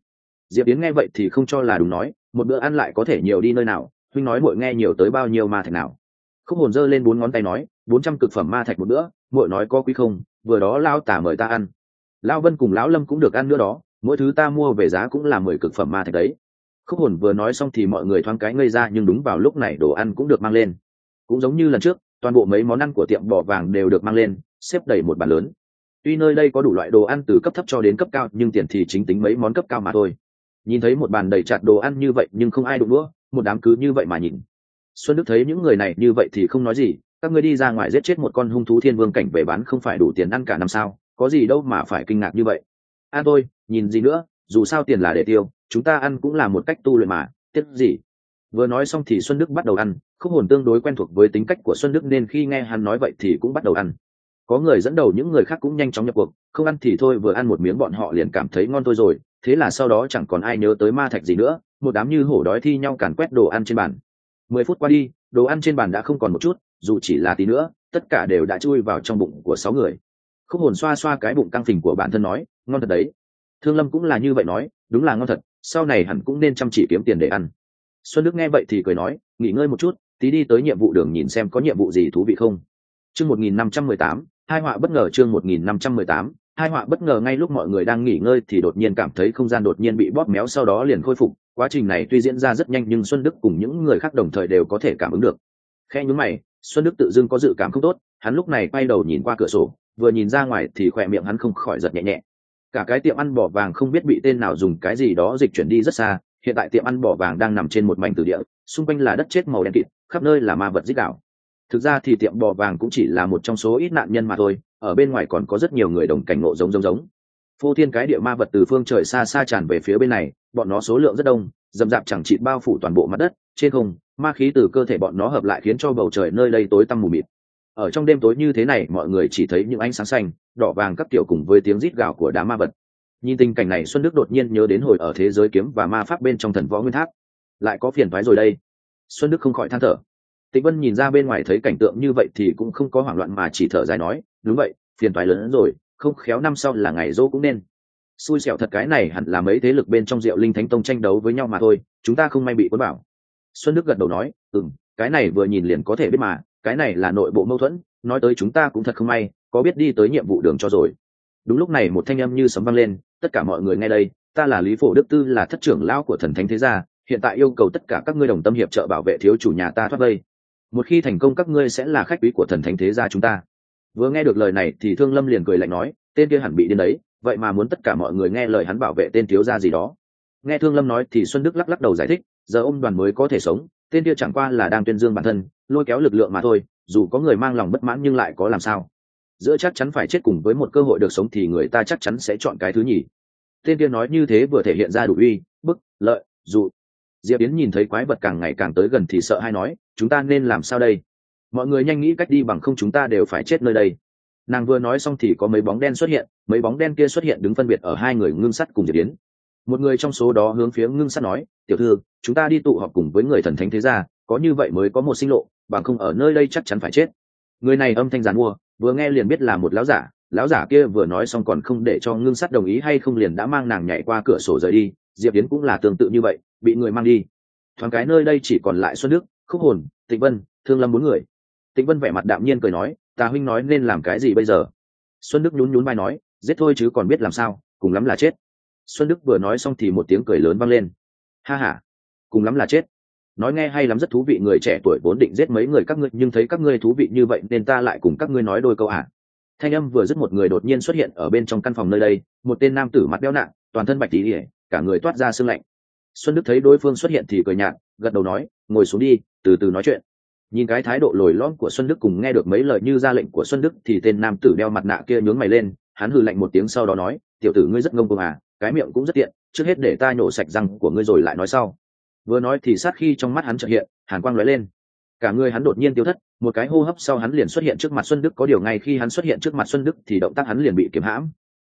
Diệp tiến nghe vậy thì không cho là đúng nói, một bữa ăn lại có thể nhiều đi nơi nào? Huynh nói mội nghe nhiều tới bao nhiêu ma thạch nào? Khúc hồn giơ lên bốn ngón tay nói, bốn trăm cực phẩm ma thạch một bữa mội nói có quý không? Vừa đó lao tả mời ta ăn. Lao vân cùng lão lâm cũng được ăn nữa đó, mỗi thứ ta mua về giá cũng là mười cực phẩm ma thạch đấy khúc hồn vừa nói xong thì mọi người thoáng cái ngây ra, nhưng đúng vào lúc này đồ ăn cũng được mang lên. Cũng giống như lần trước, toàn bộ mấy món ăn của tiệm bò vàng đều được mang lên, xếp đầy một bàn lớn. Tuy nơi đây có đủ loại đồ ăn từ cấp thấp cho đến cấp cao, nhưng tiền thì chính tính mấy món cấp cao mà thôi. Nhìn thấy một bàn đầy chặt đồ ăn như vậy, nhưng không ai đụng đũa, một đám cứ như vậy mà nhìn. Xuân đức thấy những người này như vậy thì không nói gì, các ngươi đi ra ngoài giết chết một con hung thú thiên vương cảnh về bán không phải đủ tiền ăn cả năm sao, có gì đâu mà phải kinh ngạc như vậy. A thôi, nhìn gì nữa, dù sao tiền là để tiêu chúng ta ăn cũng là một cách tu luyện mà, tiếc gì? Vừa nói xong thì xuân đức bắt đầu ăn, khúc hồn tương đối quen thuộc với tính cách của xuân đức nên khi nghe hắn nói vậy thì cũng bắt đầu ăn. Có người dẫn đầu những người khác cũng nhanh chóng nhập cuộc, không ăn thì thôi, vừa ăn một miếng bọn họ liền cảm thấy ngon thôi rồi, thế là sau đó chẳng còn ai nhớ tới ma thạch gì nữa, một đám như hổ đói thi nhau càn quét đồ ăn trên bàn. Mười phút qua đi, đồ ăn trên bàn đã không còn một chút, dù chỉ là tí nữa, tất cả đều đã chui vào trong bụng của sáu người. Khúc hồn xoa xoa cái bụng căng phình của bản thân nói, ngon thật đấy. Thương lâm cũng là như vậy nói, đúng là ngon thật sau này hẳn cũng nên chăm chỉ kiếm tiền để ăn. Xuân đức nghe vậy thì cười nói, nghỉ ngơi một chút, tí đi tới nhiệm vụ đường nhìn xem có nhiệm vụ gì thú vị không. Chương một nghìn năm trăm mười tám, hai họa bất ngờ chương một nghìn năm trăm mười tám, hai họa bất ngờ ngay lúc mọi người đang nghỉ ngơi thì đột nhiên cảm thấy không gian đột nhiên bị bóp méo sau đó liền khôi phục. Quá trình này tuy diễn ra rất nhanh nhưng xuân đức cùng những người khác đồng thời đều có thể cảm ứng được. Khe nhún mày, xuân đức tự dưng có dự cảm không tốt, hắn lúc này quay đầu nhìn qua cửa sổ, vừa nhìn ra ngoài thì khỏe miệng hắn không khỏi giật nhẹ nhẹ cả cái tiệm ăn bỏ vàng không biết bị tên nào dùng cái gì đó dịch chuyển đi rất xa, hiện tại tiệm ăn bỏ vàng đang nằm trên một mảnh từ địa, xung quanh là đất chết màu đen kịt, khắp nơi là ma vật dích đạo. Thực ra thì tiệm bò vàng cũng chỉ là một trong số ít nạn nhân mà thôi, ở bên ngoài còn có rất nhiều người đồng cảnh ngộ giống giống giống. Phô thiên cái địa ma vật từ phương trời xa xa tràn về phía bên này, bọn nó số lượng rất đông, dầm dạp chẳng chịt bao phủ toàn bộ mặt đất, trên không, ma khí từ cơ thể bọn nó hợp lại khiến cho bầu trời nơi đây tối tăm mù mịt ở trong đêm tối như thế này, mọi người chỉ thấy những ánh sáng xanh, đỏ vàng các kiểu cùng với tiếng rít gào của đám ma vật. Nhìn tình cảnh này, xuân đức đột nhiên nhớ đến hồi ở thế giới kiếm và ma pháp bên trong thần võ nguyên tháp. Lại có phiền thoái rồi đây. Xuân đức không khỏi than thở. Tịnh vân nhìn ra bên ngoài thấy cảnh tượng như vậy thì cũng không có hoảng loạn mà chỉ thở dài nói, đúng vậy, phiền toái lớn hơn rồi, không khéo năm sau là ngày dỗ cũng nên. Xui xẻo thật cái này hẳn là mấy thế lực bên trong diệu linh thánh tông tranh đấu với nhau mà thôi, chúng ta không may bị cuốn bảo xuân đức gật đầu nói ừ cái này vừa nhìn liền có thể biết mà cái này là nội bộ mâu thuẫn, nói tới chúng ta cũng thật không may, có biết đi tới nhiệm vụ đường cho rồi. Đúng lúc này một thanh âm như sấm vang lên, tất cả mọi người nghe đây, ta là lý phổ đức tư là thất trưởng lão của thần thánh thế gia, hiện tại yêu cầu tất cả các ngươi đồng tâm hiệp trợ bảo vệ thiếu chủ nhà ta thoát vây. Một khi thành công các ngươi sẽ là khách quý của thần thánh thế gia chúng ta. Vừa nghe được lời này thì thương lâm liền cười lạnh nói, tên kia hẳn bị điên đấy, vậy mà muốn tất cả mọi người nghe lời hắn bảo vệ tên thiếu gia gì đó. Nghe thương lâm nói thì xuân đức lắc lắc đầu giải thích, giờ ông đoàn mới có thể sống, tên kia chẳng qua là đang tuyên dương bản thân lôi kéo lực lượng mà thôi, dù có người mang lòng bất mãn nhưng lại có làm sao? Giữa chắc chắn phải chết cùng với một cơ hội được sống thì người ta chắc chắn sẽ chọn cái thứ nhì. Tên kia nói như thế vừa thể hiện ra đủ uy, bức, lợi, dụ. Diệp yến nhìn thấy quái vật càng ngày càng tới gần thì sợ hay nói, chúng ta nên làm sao đây? Mọi người nhanh nghĩ cách đi bằng không chúng ta đều phải chết nơi đây. Nàng vừa nói xong thì có mấy bóng đen xuất hiện, mấy bóng đen kia xuất hiện đứng phân biệt ở hai người ngưng sắt cùng diệp yến. Một người trong số đó hướng phía ngưng sắt nói, tiểu thư, chúng ta đi tụ họp cùng với người thần thánh thế gia, có như vậy mới có một sinh lộ bằng không ở nơi đây chắc chắn phải chết. Người này âm thanh giàn mua, vừa nghe liền biết là một lão giả lão giả kia vừa nói xong còn không để cho ngưng sắt đồng ý hay không liền đã mang nàng nhảy qua cửa sổ rời đi, diệp yến cũng là tương tự như vậy, bị người mang đi. Thoáng cái nơi đây chỉ còn lại xuân đức, khúc hồn, tịnh vân, thương lâm bốn người. Tịnh vân vẻ mặt đạm nhiên cười nói, ta huynh nói nên làm cái gì bây giờ? Xuân đức nhún nhún vai nói, giết thôi chứ còn biết làm sao, cùng lắm là chết. Xuân đức vừa nói xong thì một tiếng cười lớn vang lên. Ha h a cùng lắm là chết nói nghe hay lắm rất thú vị, người trẻ tuổi vốn định giết mấy người các ngươi, nhưng thấy các ngươi thú vị như vậy nên ta lại cùng các ngươi nói đôi câu ạ à. thanh âm vừa dứt một người đột nhiên xuất hiện ở bên trong căn phòng nơi đây, một tên nam tử mặt béo nặng toàn thân bạch tỉ ỉa cả người toát ra sương lạnh. Xuân đức thấy đối phương xuất hiện thì cười nhạt, gật đầu nói, ngồi xuống đi, từ từ nói chuyện. Nhìn cái thái độ lồi lõm của xuân đức cùng nghe được mấy lời như ra lệnh của xuân đức thì tên nam tử đeo mặt nạ kia nhướng mày lên, hắn hừ lạnh một tiếng sau đó nói, tiểu tử ngươi rất ngông cuồng à cái miệng cũng rất tiện, trước hết để ta nhổ sạch răng của ngươi rồi lại nói sau vừa nói thì sát khi trong mắt hắn trợ hiện, hàn quang lóe lên. Cả người hắn đột nhiên tiêu thất, một cái hô hấp sau hắn liền xuất hiện trước mặt xuân đức, có điều ngay khi hắn xuất hiện trước mặt xuân đức thì động tác hắn liền bị kiếm hãm.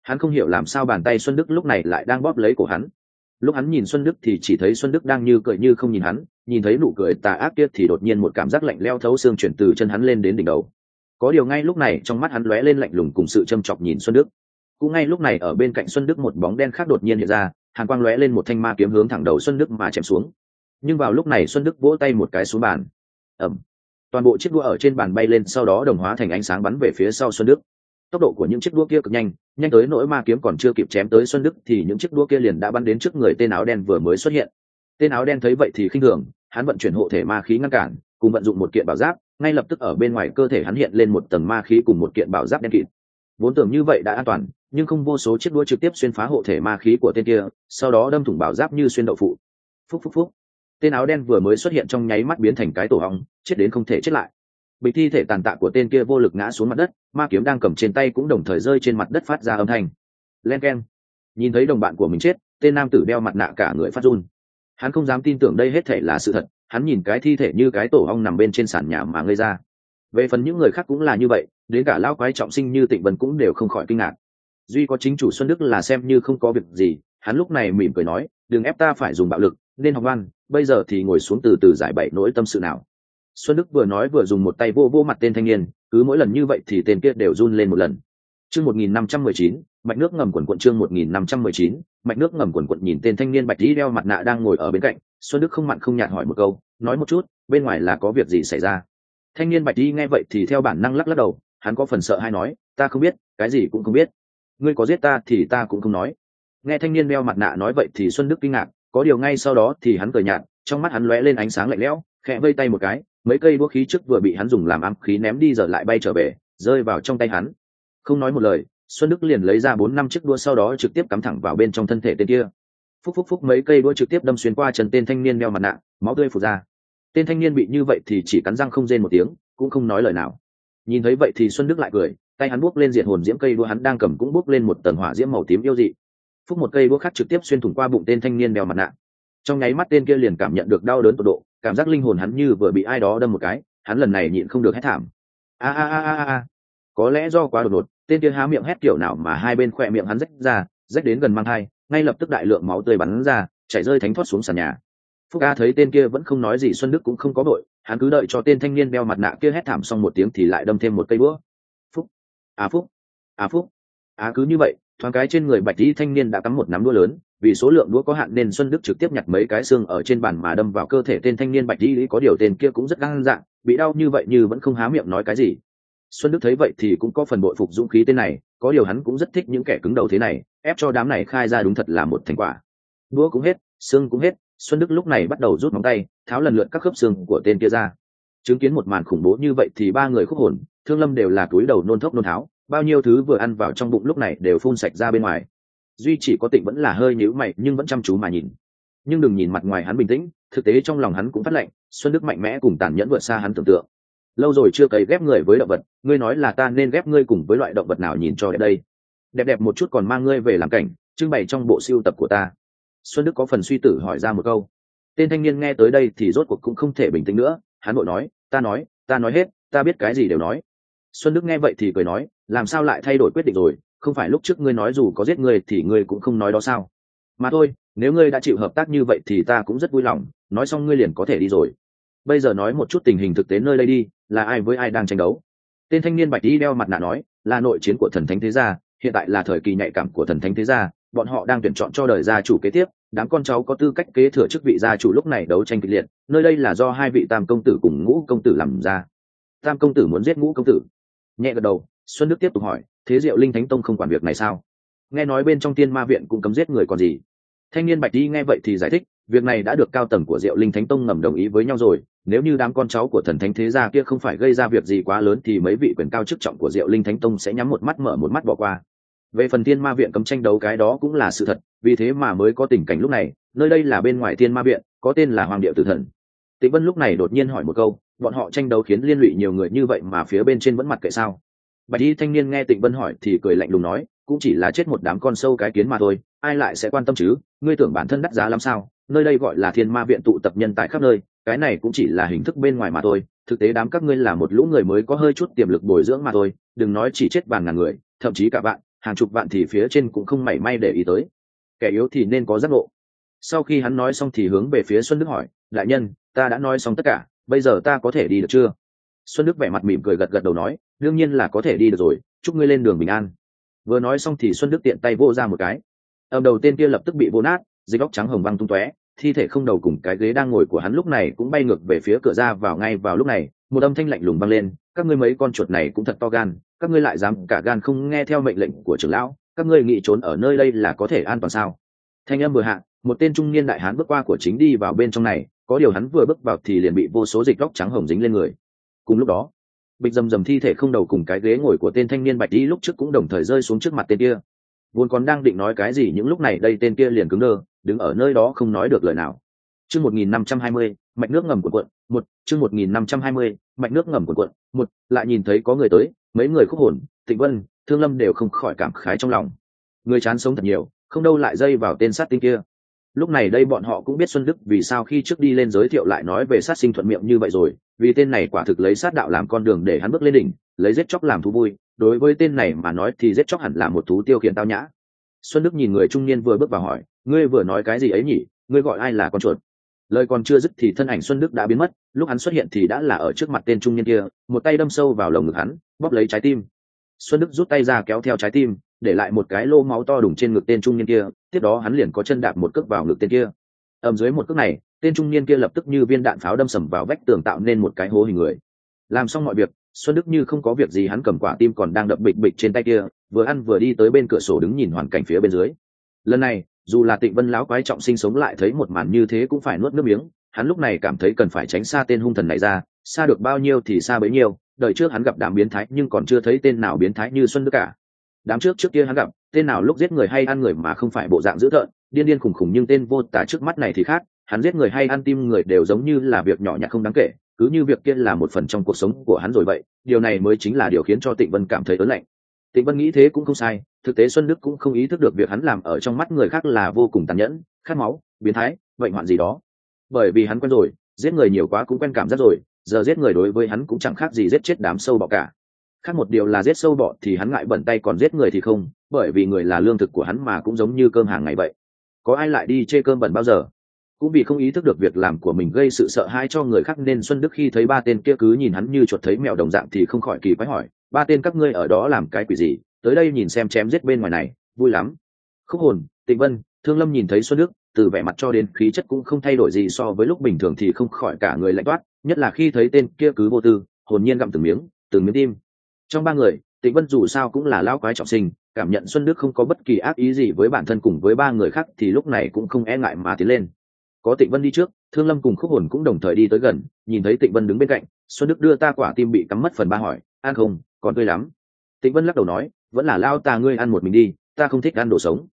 Hắn không hiểu làm sao bàn tay xuân đức lúc này lại đang bóp lấy cổ hắn. Lúc hắn nhìn xuân đức thì chỉ thấy xuân đức đang như cười như không nhìn hắn, nhìn thấy nụ cười tà ác kia thì đột nhiên một cảm giác lạnh leo thấu xương chuyển từ chân hắn lên đến đỉnh đầu. Có điều ngay lúc này trong mắt hắn lóe lên lạnh lùng cùng sự châm chọc nhìn xuân đức. Cũng ngay lúc này ở bên cạnh xuân đức một bóng đen khác đột nhiên hiện ra hàn quang lóe lên một thanh ma kiếm hướng thẳng đầu xuân đức mà chém xuống. Nhưng vào lúc này xuân đức vỗ tay một cái xuống bàn. Ẩm. Toàn bộ chiếc đũa ở trên bàn bay lên, sau đó đồng hóa thành ánh sáng bắn về phía sau xuân đức. Tốc độ của những chiếc đũa kia cực nhanh nhanh tới nỗi ma kiếm còn chưa kịp chém tới xuân đức thì những chiếc đũa kia liền đã bắn đến trước người tên áo đen vừa mới xuất hiện. Tên áo đen thấy vậy thì khinh thường, hắn vận chuyển hộ thể ma khí ngăn cản, cùng vận dụng một kiện bảo giáp, ngay lập tức ở bên ngoài cơ thể hắn hiện lên một tầng ma khí cùng một kiện bảo giáp đen kịt vốn tưởng như vậy đã an toàn, nhưng không vô số chiếc đũa trực tiếp xuyên phá hộ thể ma khí của tên kia, sau đó đâm thủng bảo giáp như xuyên đậu phụ. Phúc phúc phúc. Tên áo đen vừa mới xuất hiện trong nháy mắt biến thành cái tổ hóng chết đến không thể chết lại. Bị thi thể tàn tạ của tên kia vô lực ngã xuống mặt đất, ma kiếm đang cầm trên tay cũng đồng thời rơi trên mặt đất phát ra âm thanh. Len k e n nhìn thấy đồng bạn của mình chết, tên nam tử đeo mặt nạ cả người phát run. Hắn không dám tin tưởng đây hết thể là sự thật, hắn nhìn cái thi thể như cái tổ ong nằm bên trên sàn nhà mà ngây ra về phần những người khác cũng là như vậy, đến cả lão quái trọng sinh như tịnh vân cũng đều không khỏi kinh ngạc. Duy có chính chủ xuân đức là xem như không có việc gì, hắn lúc này mỉm cười nói, đừng ép ta phải dùng bạo lực, nên học văn bây giờ thì ngồi xuống từ từ giải bậy nỗi tâm sự nào. Xuân đức vừa nói vừa dùng một tay vô vô mặt tên thanh niên, cứ mỗi lần như vậy thì tên kia đều run lên một lần. Chương một nghìn năm trăm mười chín, mạch nước ngầm quần quận chương một nghìn năm trăm mười chín, mạch nước ngầm quần quận nhìn tên thanh niên bạch lý đeo mặt nạ đang ngồi ở bên cạnh, xuân đức không mặn không nhạt hỏi một câu, nói một chút, bên ngoài là có việc gì xảy ra? Thanh niên bạch đi nghe vậy thì theo bản năng lắc lắc đầu, hắn có phần sợ hay nói, ta không biết, cái gì cũng không biết. Ngươi có giết ta thì ta cũng không nói. Nghe thanh niên đeo mặt nạ nói vậy thì xuân đức kinh ngạc, có điều ngay sau đó thì hắn cười nhạt, trong mắt hắn lóe lên ánh sáng lạnh lẽo, khẽ vây tay một cái, mấy cây đũa khí trước vừa bị hắn dùng làm ám khí ném đi giờ lại bay trở về, rơi vào trong tay hắn. Không nói một lời, xuân đức liền lấy ra bốn năm chiếc đua sau đó trực tiếp cắm thẳng vào bên trong thân thể tên kia. Phúc phúc phúc, mấy cây đua trực tiếp đâm xuyên qua trần tên thanh niên đeo mặt nạ, máu tươi phụt ra tên thanh niên bị như vậy thì chỉ cắn răng không rên một tiếng, cũng không nói lời nào. Nhìn thấy vậy thì xuân đức lại cười, tay hắn buốc lên diệt hồn diễm cây đua hắn đang cầm cũng buốc lên một tầng hỏa diễm màu tím yêu dị. Phúc một cây đua khác trực tiếp xuyên thủng qua bụng tên thanh niên đeo mặt nạ. Trong nháy mắt tên kia liền cảm nhận được đau đớn tột độ, cảm giác linh hồn hắn như vừa bị ai đó đâm một cái, hắn lần này nhịn không được hét thảm. A a a a a. Có lẽ do quá đột ngột, tên kia há miệng hét kiểu nào mà hai bên khỏe miệng hắn rách ra, rách đến gần mang thai, ngay lập tức đại lượng máu tươi bắn ra, chảy rơi thánh thoát xuống sàn nhà phúc a thấy tên kia vẫn không nói gì, xuân đức cũng không có đội hắn cứ đợi cho tên thanh niên đeo mặt nạ kia hét thảm xong một tiếng thì lại đâm thêm một cây búa phúc à phúc à phúc. À cứ như vậy, thoáng cái trên người bạch y thanh niên đã cắm một nắm đũa lớn, vì số lượng đũa có hạn nên xuân đức trực tiếp nhặt mấy cái xương ở trên bàn mà đâm vào cơ thể tên thanh niên bạch y có điều tên kia cũng rất gan dạng, bị đau như vậy như vẫn không há miệng nói cái gì. Xuân đức thấy vậy thì cũng có phần bội phục dũng khí tên này, có điều hắn cũng rất thích những kẻ cứng đầu thế này, ép cho đám này khai ra đúng thật là một thành quả. Đũa cũng hết, xương cũng hết xuân đức lúc này bắt đầu rút móng tay, tháo lần lượt các khớp xương của tên kia ra. Chứng kiến một màn khủng bố như vậy thì ba người khúc hồn, thương lâm đều là túi đầu nôn thốc nôn tháo, bao nhiêu thứ vừa ăn vào trong bụng lúc này đều phun sạch ra bên ngoài. Duy chỉ có tịnh vẫn là hơi nhíu mày, nhưng vẫn chăm chú mà nhìn. Nhưng đừng nhìn mặt ngoài hắn bình tĩnh, thực tế trong lòng hắn cũng phát lệnh xuân đức mạnh mẽ cùng tàn nhẫn vượt xa hắn tưởng tượng. Lâu rồi chưa cấy ghép người với động vật, ngươi nói là ta nên ghép ngươi cùng với loại động vật nào nhìn cho đẹp đây? Đẹp đẹp một chút còn mang ngươi về làm cảnh, trưng bày trong bộ siêu tập của ta xuân đức có phần suy tử hỏi ra một câu. Tên thanh niên nghe tới đây thì rốt cuộc cũng không thể bình tĩnh nữa, hắn vội nói, ta nói ta nói hết, ta biết cái gì đều nói. Xuân đức nghe vậy thì cười nói, làm sao lại thay đổi quyết định rồi? Không phải lúc trước ngươi nói dù có giết ngươi thì ngươi cũng không nói đó sao? Mà thôi, nếu ngươi đã chịu hợp tác như vậy thì ta cũng rất vui lòng, nói xong ngươi liền có thể đi rồi. Bây giờ nói một chút tình hình thực tế nơi đây đi, là ai với ai đang tranh đấu? Tên thanh niên bạch đi đeo mặt nạ nói, là nội chiến của thần thánh thế gia, hiện tại là thời kỳ nhạy cảm của thần thánh thế gia bọn họ đang tuyển chọn cho đời gia chủ kế tiếp, đám con cháu có tư cách kế thừa chức vị gia chủ lúc này đấu tranh kịch liệt, nơi đây là do hai vị tam công tử cùng ngũ công tử làm ra. Tam công tử muốn giết ngũ công tử. Nhẹ gật đầu, xuân đức tiếp tục hỏi, thế diệu linh thánh tông không quản việc này sao? Nghe nói bên trong tiên ma viện cũng cấm giết người còn gì. Thanh niên bạch đi nghe vậy thì giải thích, việc này đã được cao tầng của diệu linh thánh tông ngầm đồng ý với nhau rồi, nếu như đám con cháu của thần thánh thế gia kia không phải gây ra việc gì quá lớn thì mấy vị quyền cao chức trọng của diệu linh thánh tông sẽ nhắm một mắt mở một mắt bỏ qua về phần thiên ma viện cấm tranh đấu cái đó cũng là sự thật, vì thế mà mới có tình cảnh lúc này, nơi đây là bên ngoài thiên ma viện, có tên là hoàng điệu tử thần. Tịnh vân lúc này đột nhiên hỏi một câu, bọn họ tranh đấu khiến liên lụy nhiều người như vậy mà phía bên trên vẫn mặt kệ sao? Bạch y thanh niên nghe tịnh vân hỏi thì cười lạnh lùng nói, cũng chỉ là chết một đám con sâu cái kiến mà thôi, ai lại sẽ quan tâm chứ? Ngươi tưởng bản thân đắt giá lắm sao? Nơi đây gọi là thiên ma viện tụ tập nhân tại khắp nơi, cái này cũng chỉ là hình thức bên ngoài mà thôi, thực tế đám các ngươi là một lũ người mới có hơi chút tiềm lực bồi dưỡng mà thôi, đừng nói chỉ chết bàn ngàn người, thậm chí cả bạn hàng chục vạn thì phía trên cũng không mảy may để ý tới. Kẻ yếu thì nên có giác ngộ. Sau khi hắn nói xong thì hướng về phía xuân đức hỏi, đại nhân, ta đã nói xong tất cả, bây giờ ta có thể đi được chưa? Xuân đức vẻ mặt mỉm cười gật gật đầu nói, đương nhiên là có thể đi được rồi, chúc ngươi lên đường bình an. Vừa nói xong thì xuân đức tiện tay vô ra một cái. Ầm đầu tên kia lập tức bị vô nát, dịch góc trắng hồng văng tung tóe, thi thể không đầu cùng cái ghế đang ngồi của hắn lúc này cũng bay ngược về phía cửa ra vào ngay vào lúc này, một âm thanh lạnh lùng băng lên, các ngươi mấy con chuột này cũng thật to gan các ngươi lại dám cả gan không nghe theo mệnh lệnh của trưởng lão, các ngươi nghĩ trốn ở nơi đây là có thể an toàn sao? Thanh âm vừa hạ, một tên trung niên đại hán bước qua của chính đi vào bên trong này, có điều hắn vừa bước vào thì liền bị vô số dịch góc trắng hồng dính lên người. Cùng lúc đó, bịch dầm dầm thi thể không đầu cùng cái ghế ngồi của tên thanh niên bạch đi lúc trước cũng đồng thời rơi xuống trước mặt tên kia. Vốn còn đang định nói cái gì những lúc này đây tên kia liền cứng đơ, đứng ở nơi đó không nói được lời nào. Chương một nghìn năm trăm hai mươi, mạch nước ngầm của quận một, chương một nghìn năm trăm hai mươi, mạch nước ngầm cuộn cuộn, một, lại nhìn thấy có người tới mấy người khúc hồn, tịnh vân, thương lâm đều không khỏi cảm khái trong lòng. Người chán sống thật nhiều, không đâu lại dây vào tên sát tinh kia. Lúc này đây bọn họ cũng biết xuân đức vì sao khi trước đi lên giới thiệu lại nói về sát sinh thuận miệng như vậy rồi, vì tên này quả thực lấy sát đạo làm con đường để hắn bước lên đỉnh, lấy giết chóc làm thú vui, đối với tên này mà nói thì giết chóc hẳn là một thú tiêu khiển tao nhã. Xuân đức nhìn người trung niên vừa bước vào hỏi, ngươi vừa nói cái gì ấy nhỉ? Ngươi gọi ai là con chuột? Lời còn chưa dứt thì thân ảnh xuân đức đã biến mất, lúc hắn xuất hiện thì đã là ở trước mặt tên trung niên kia, một tay đâm sâu vào lồng ngực hắn, bóp lấy trái tim. Xuân đức rút tay ra kéo theo trái tim, để lại một cái lô máu to đùng trên ngực tên trung niên kia, tiếp đó hắn liền có chân đạp một cước vào ngực tên kia. Ầm dưới một cước này, tên trung niên kia lập tức như viên đạn pháo đâm sầm vào vách tường tạo nên một cái hố hình người. Làm xong mọi việc, xuân đức như không có việc gì hắn cầm quả tim còn đang đập bịch bịch trên tay kia, vừa ăn vừa đi tới bên cửa sổ đứng nhìn hoàn cảnh phía bên dưới. Lần này dù là tịnh vân lão quái trọng sinh sống lại thấy một màn như thế cũng phải nuốt nước miếng, hắn lúc này cảm thấy cần phải tránh xa tên hung thần này ra, xa được bao nhiêu thì xa bấy nhiêu đợi trước hắn gặp đám biến thái nhưng còn chưa thấy tên nào biến thái như xuân đức cả. Đám trước trước kia hắn gặp, tên nào lúc giết người hay ăn người mà không phải bộ dạng dữ tợn, điên điên khủng khủng nhưng tên vô tả trước mắt này thì khác, hắn giết người hay ăn tim người đều giống như là việc nhỏ nhặt không đáng kể, cứ như việc kia là một phần trong cuộc sống của hắn rồi vậy, điều này mới chính là điều khiến cho tịnh vân cảm thấy ớn lạnh. Tịnh vân nghĩ thế cũng không sai thực tế xuân đức cũng không ý thức được việc hắn làm ở trong mắt người khác là vô cùng tàn nhẫn, khát máu, biến thái, bệnh hoạn gì đó. Bởi vì hắn quen rồi, giết người nhiều quá cũng quen cảm giác rồi, giờ giết người đối với hắn cũng chẳng khác gì giết chết đám sâu bọ cả. Khác một điều là giết sâu bọ thì hắn ngại bẩn tay còn giết người thì không, bởi vì người là lương thực của hắn mà cũng giống như cơm hàng ngày vậy. Có ai lại đi chê cơm bẩn bao giờ? Cũng vì không ý thức được việc làm của mình gây sự sợ hãi cho người khác nên xuân đức khi thấy ba tên kia cứ nhìn hắn như chuột thấy mèo đồng dạng thì không khỏi kỳ quái hỏi, ba tên các ngươi ở đó làm cái quỷ gì? Tới đây nhìn xem chém giết bên ngoài này, vui lắm. Khúc hồn, tịnh vân, thương lâm nhìn thấy xuân đức, từ vẻ mặt cho đến khí chất cũng không thay đổi gì so với lúc bình thường thì không khỏi cả người lạnh toát, nhất là khi thấy tên kia cứ vô tư, hồn nhiên gặm từng miếng từng miếng tim. Trong ba người, tịnh vân dù sao cũng là lão quái trọng sinh, cảm nhận xuân đức không có bất kỳ ác ý gì với bản thân cùng với ba người khác thì lúc này cũng không e ngại mà tiến lên. Có tịnh vân đi trước, thương lâm cùng khúc hồn cũng đồng thời đi tới gần, nhìn thấy tịnh vân đứng bên cạnh, xuân đức đưa ta quả tim bị cắm mất phần ba hỏi, an không, còn tươi lắm. Tịnh vân lắc đầu nói vẫn là lao ta ngươi ăn một mình đi, ta không thích ăn đồ sống.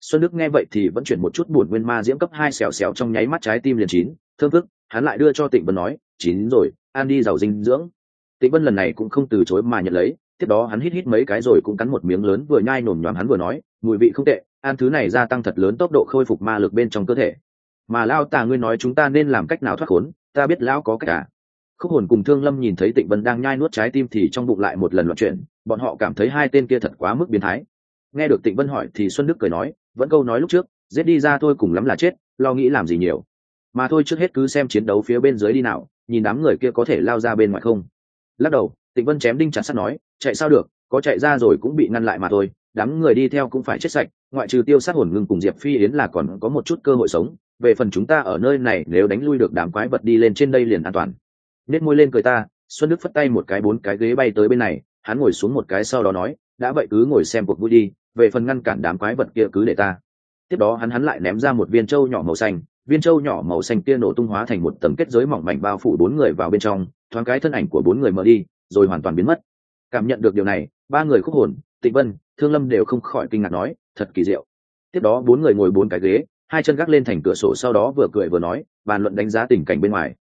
Xuân đức nghe vậy thì vẫn chuyển một chút buồn nguyên ma diễm cấp hai xèo xèo trong nháy mắt trái tim liền chín, thơm thức hắn lại đưa cho tịnh vân nói, chín rồi, ăn đi giàu dinh dưỡng. Tịnh vân lần này cũng không từ chối mà nhận lấy, tiếp đó hắn hít hít mấy cái rồi cũng cắn một miếng lớn vừa nhai nổm nhoàm hắn vừa nói, mùi vị không tệ, ăn thứ này gia tăng thật lớn tốc độ khôi phục ma lực bên trong cơ thể. Mà lao tà ngươi nói chúng ta nên làm cách nào thoát khốn, ta biết lão có cách cả khúc hồn cùng thương lâm nhìn thấy tịnh vân đang nhai nuốt trái tim thì trong bụng lại một lần loạn chuyện bọn họ cảm thấy hai tên kia thật quá mức biến thái. Nghe được tịnh vân hỏi thì xuân đức cười nói, vẫn câu nói lúc trước, giết đi ra thôi cùng lắm là chết, lo nghĩ làm gì nhiều. Mà thôi trước hết cứ xem chiến đấu phía bên dưới đi nào, nhìn đám người kia có thể lao ra bên ngoài không. Lắc đầu, tịnh vân chém đinh chặt sắt nói, chạy sao được, có chạy ra rồi cũng bị ngăn lại mà thôi, đám người đi theo cũng phải chết sạch, ngoại trừ tiêu sát hồn ngưng cùng diệp phi yến là còn có một chút cơ hội sống, về phần chúng ta ở nơi này nếu đánh lui được đám quái vật đi lên trên đây liền an toàn nết môi lên cười ta, xuân đức phất tay một cái bốn cái ghế bay tới bên này, hắn ngồi xuống một cái sau đó nói, đã vậy cứ ngồi xem cuộc vui đi, về phần ngăn cản đám quái vật kia cứ để ta. Tiếp đó hắn hắn lại ném ra một viên trâu nhỏ màu xanh, viên trâu nhỏ màu xanh kia nổ tung hóa thành một tấm kết giới mỏng mảnh bao phủ bốn người vào bên trong, thoáng cái thân ảnh của bốn người mở đi, rồi hoàn toàn biến mất. Cảm nhận được điều này, ba người khúc hồn, tịnh vân, thương lâm đều không khỏi kinh ngạc nói, thật kỳ diệu. Tiếp đó bốn người ngồi bốn cái ghế, hai chân gác lên thành cửa sổ sau đó vừa cười vừa nói, bàn luận đánh giá tình cảnh bên ngoài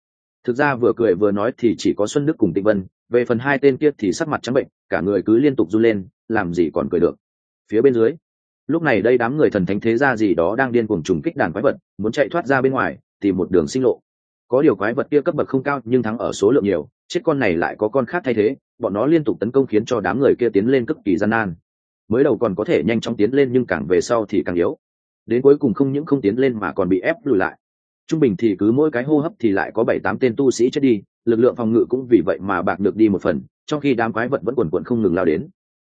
thực ra vừa cười vừa nói thì chỉ có xuân đức cùng tịnh vân, về phần hai tên kia thì sắc mặt trắng bệnh, cả người cứ liên tục run lên, làm gì còn cười được. Phía bên dưới, lúc này đây đám người thần thánh thế gia gì đó đang điên cuồng trùng kích đàn quái vật, muốn chạy thoát ra bên ngoài, tìm một đường sinh lộ. Có điều quái vật kia cấp bậc không cao nhưng thắng ở số lượng nhiều, chết con này lại có con khác thay thế, bọn nó liên tục tấn công khiến cho đám người kia tiến lên cực kỳ gian nan. Mới đầu còn có thể nhanh chóng tiến lên nhưng càng về sau thì càng yếu. Đến cuối cùng không những không tiến lên mà còn bị ép lùi lại trung bình thì cứ mỗi cái hô hấp thì lại có bảy tám tên tu sĩ chết đi, lực lượng phòng ngự cũng vì vậy mà bạc được đi một phần, trong khi đám quái vật vẫn quần quận không ngừng lao đến.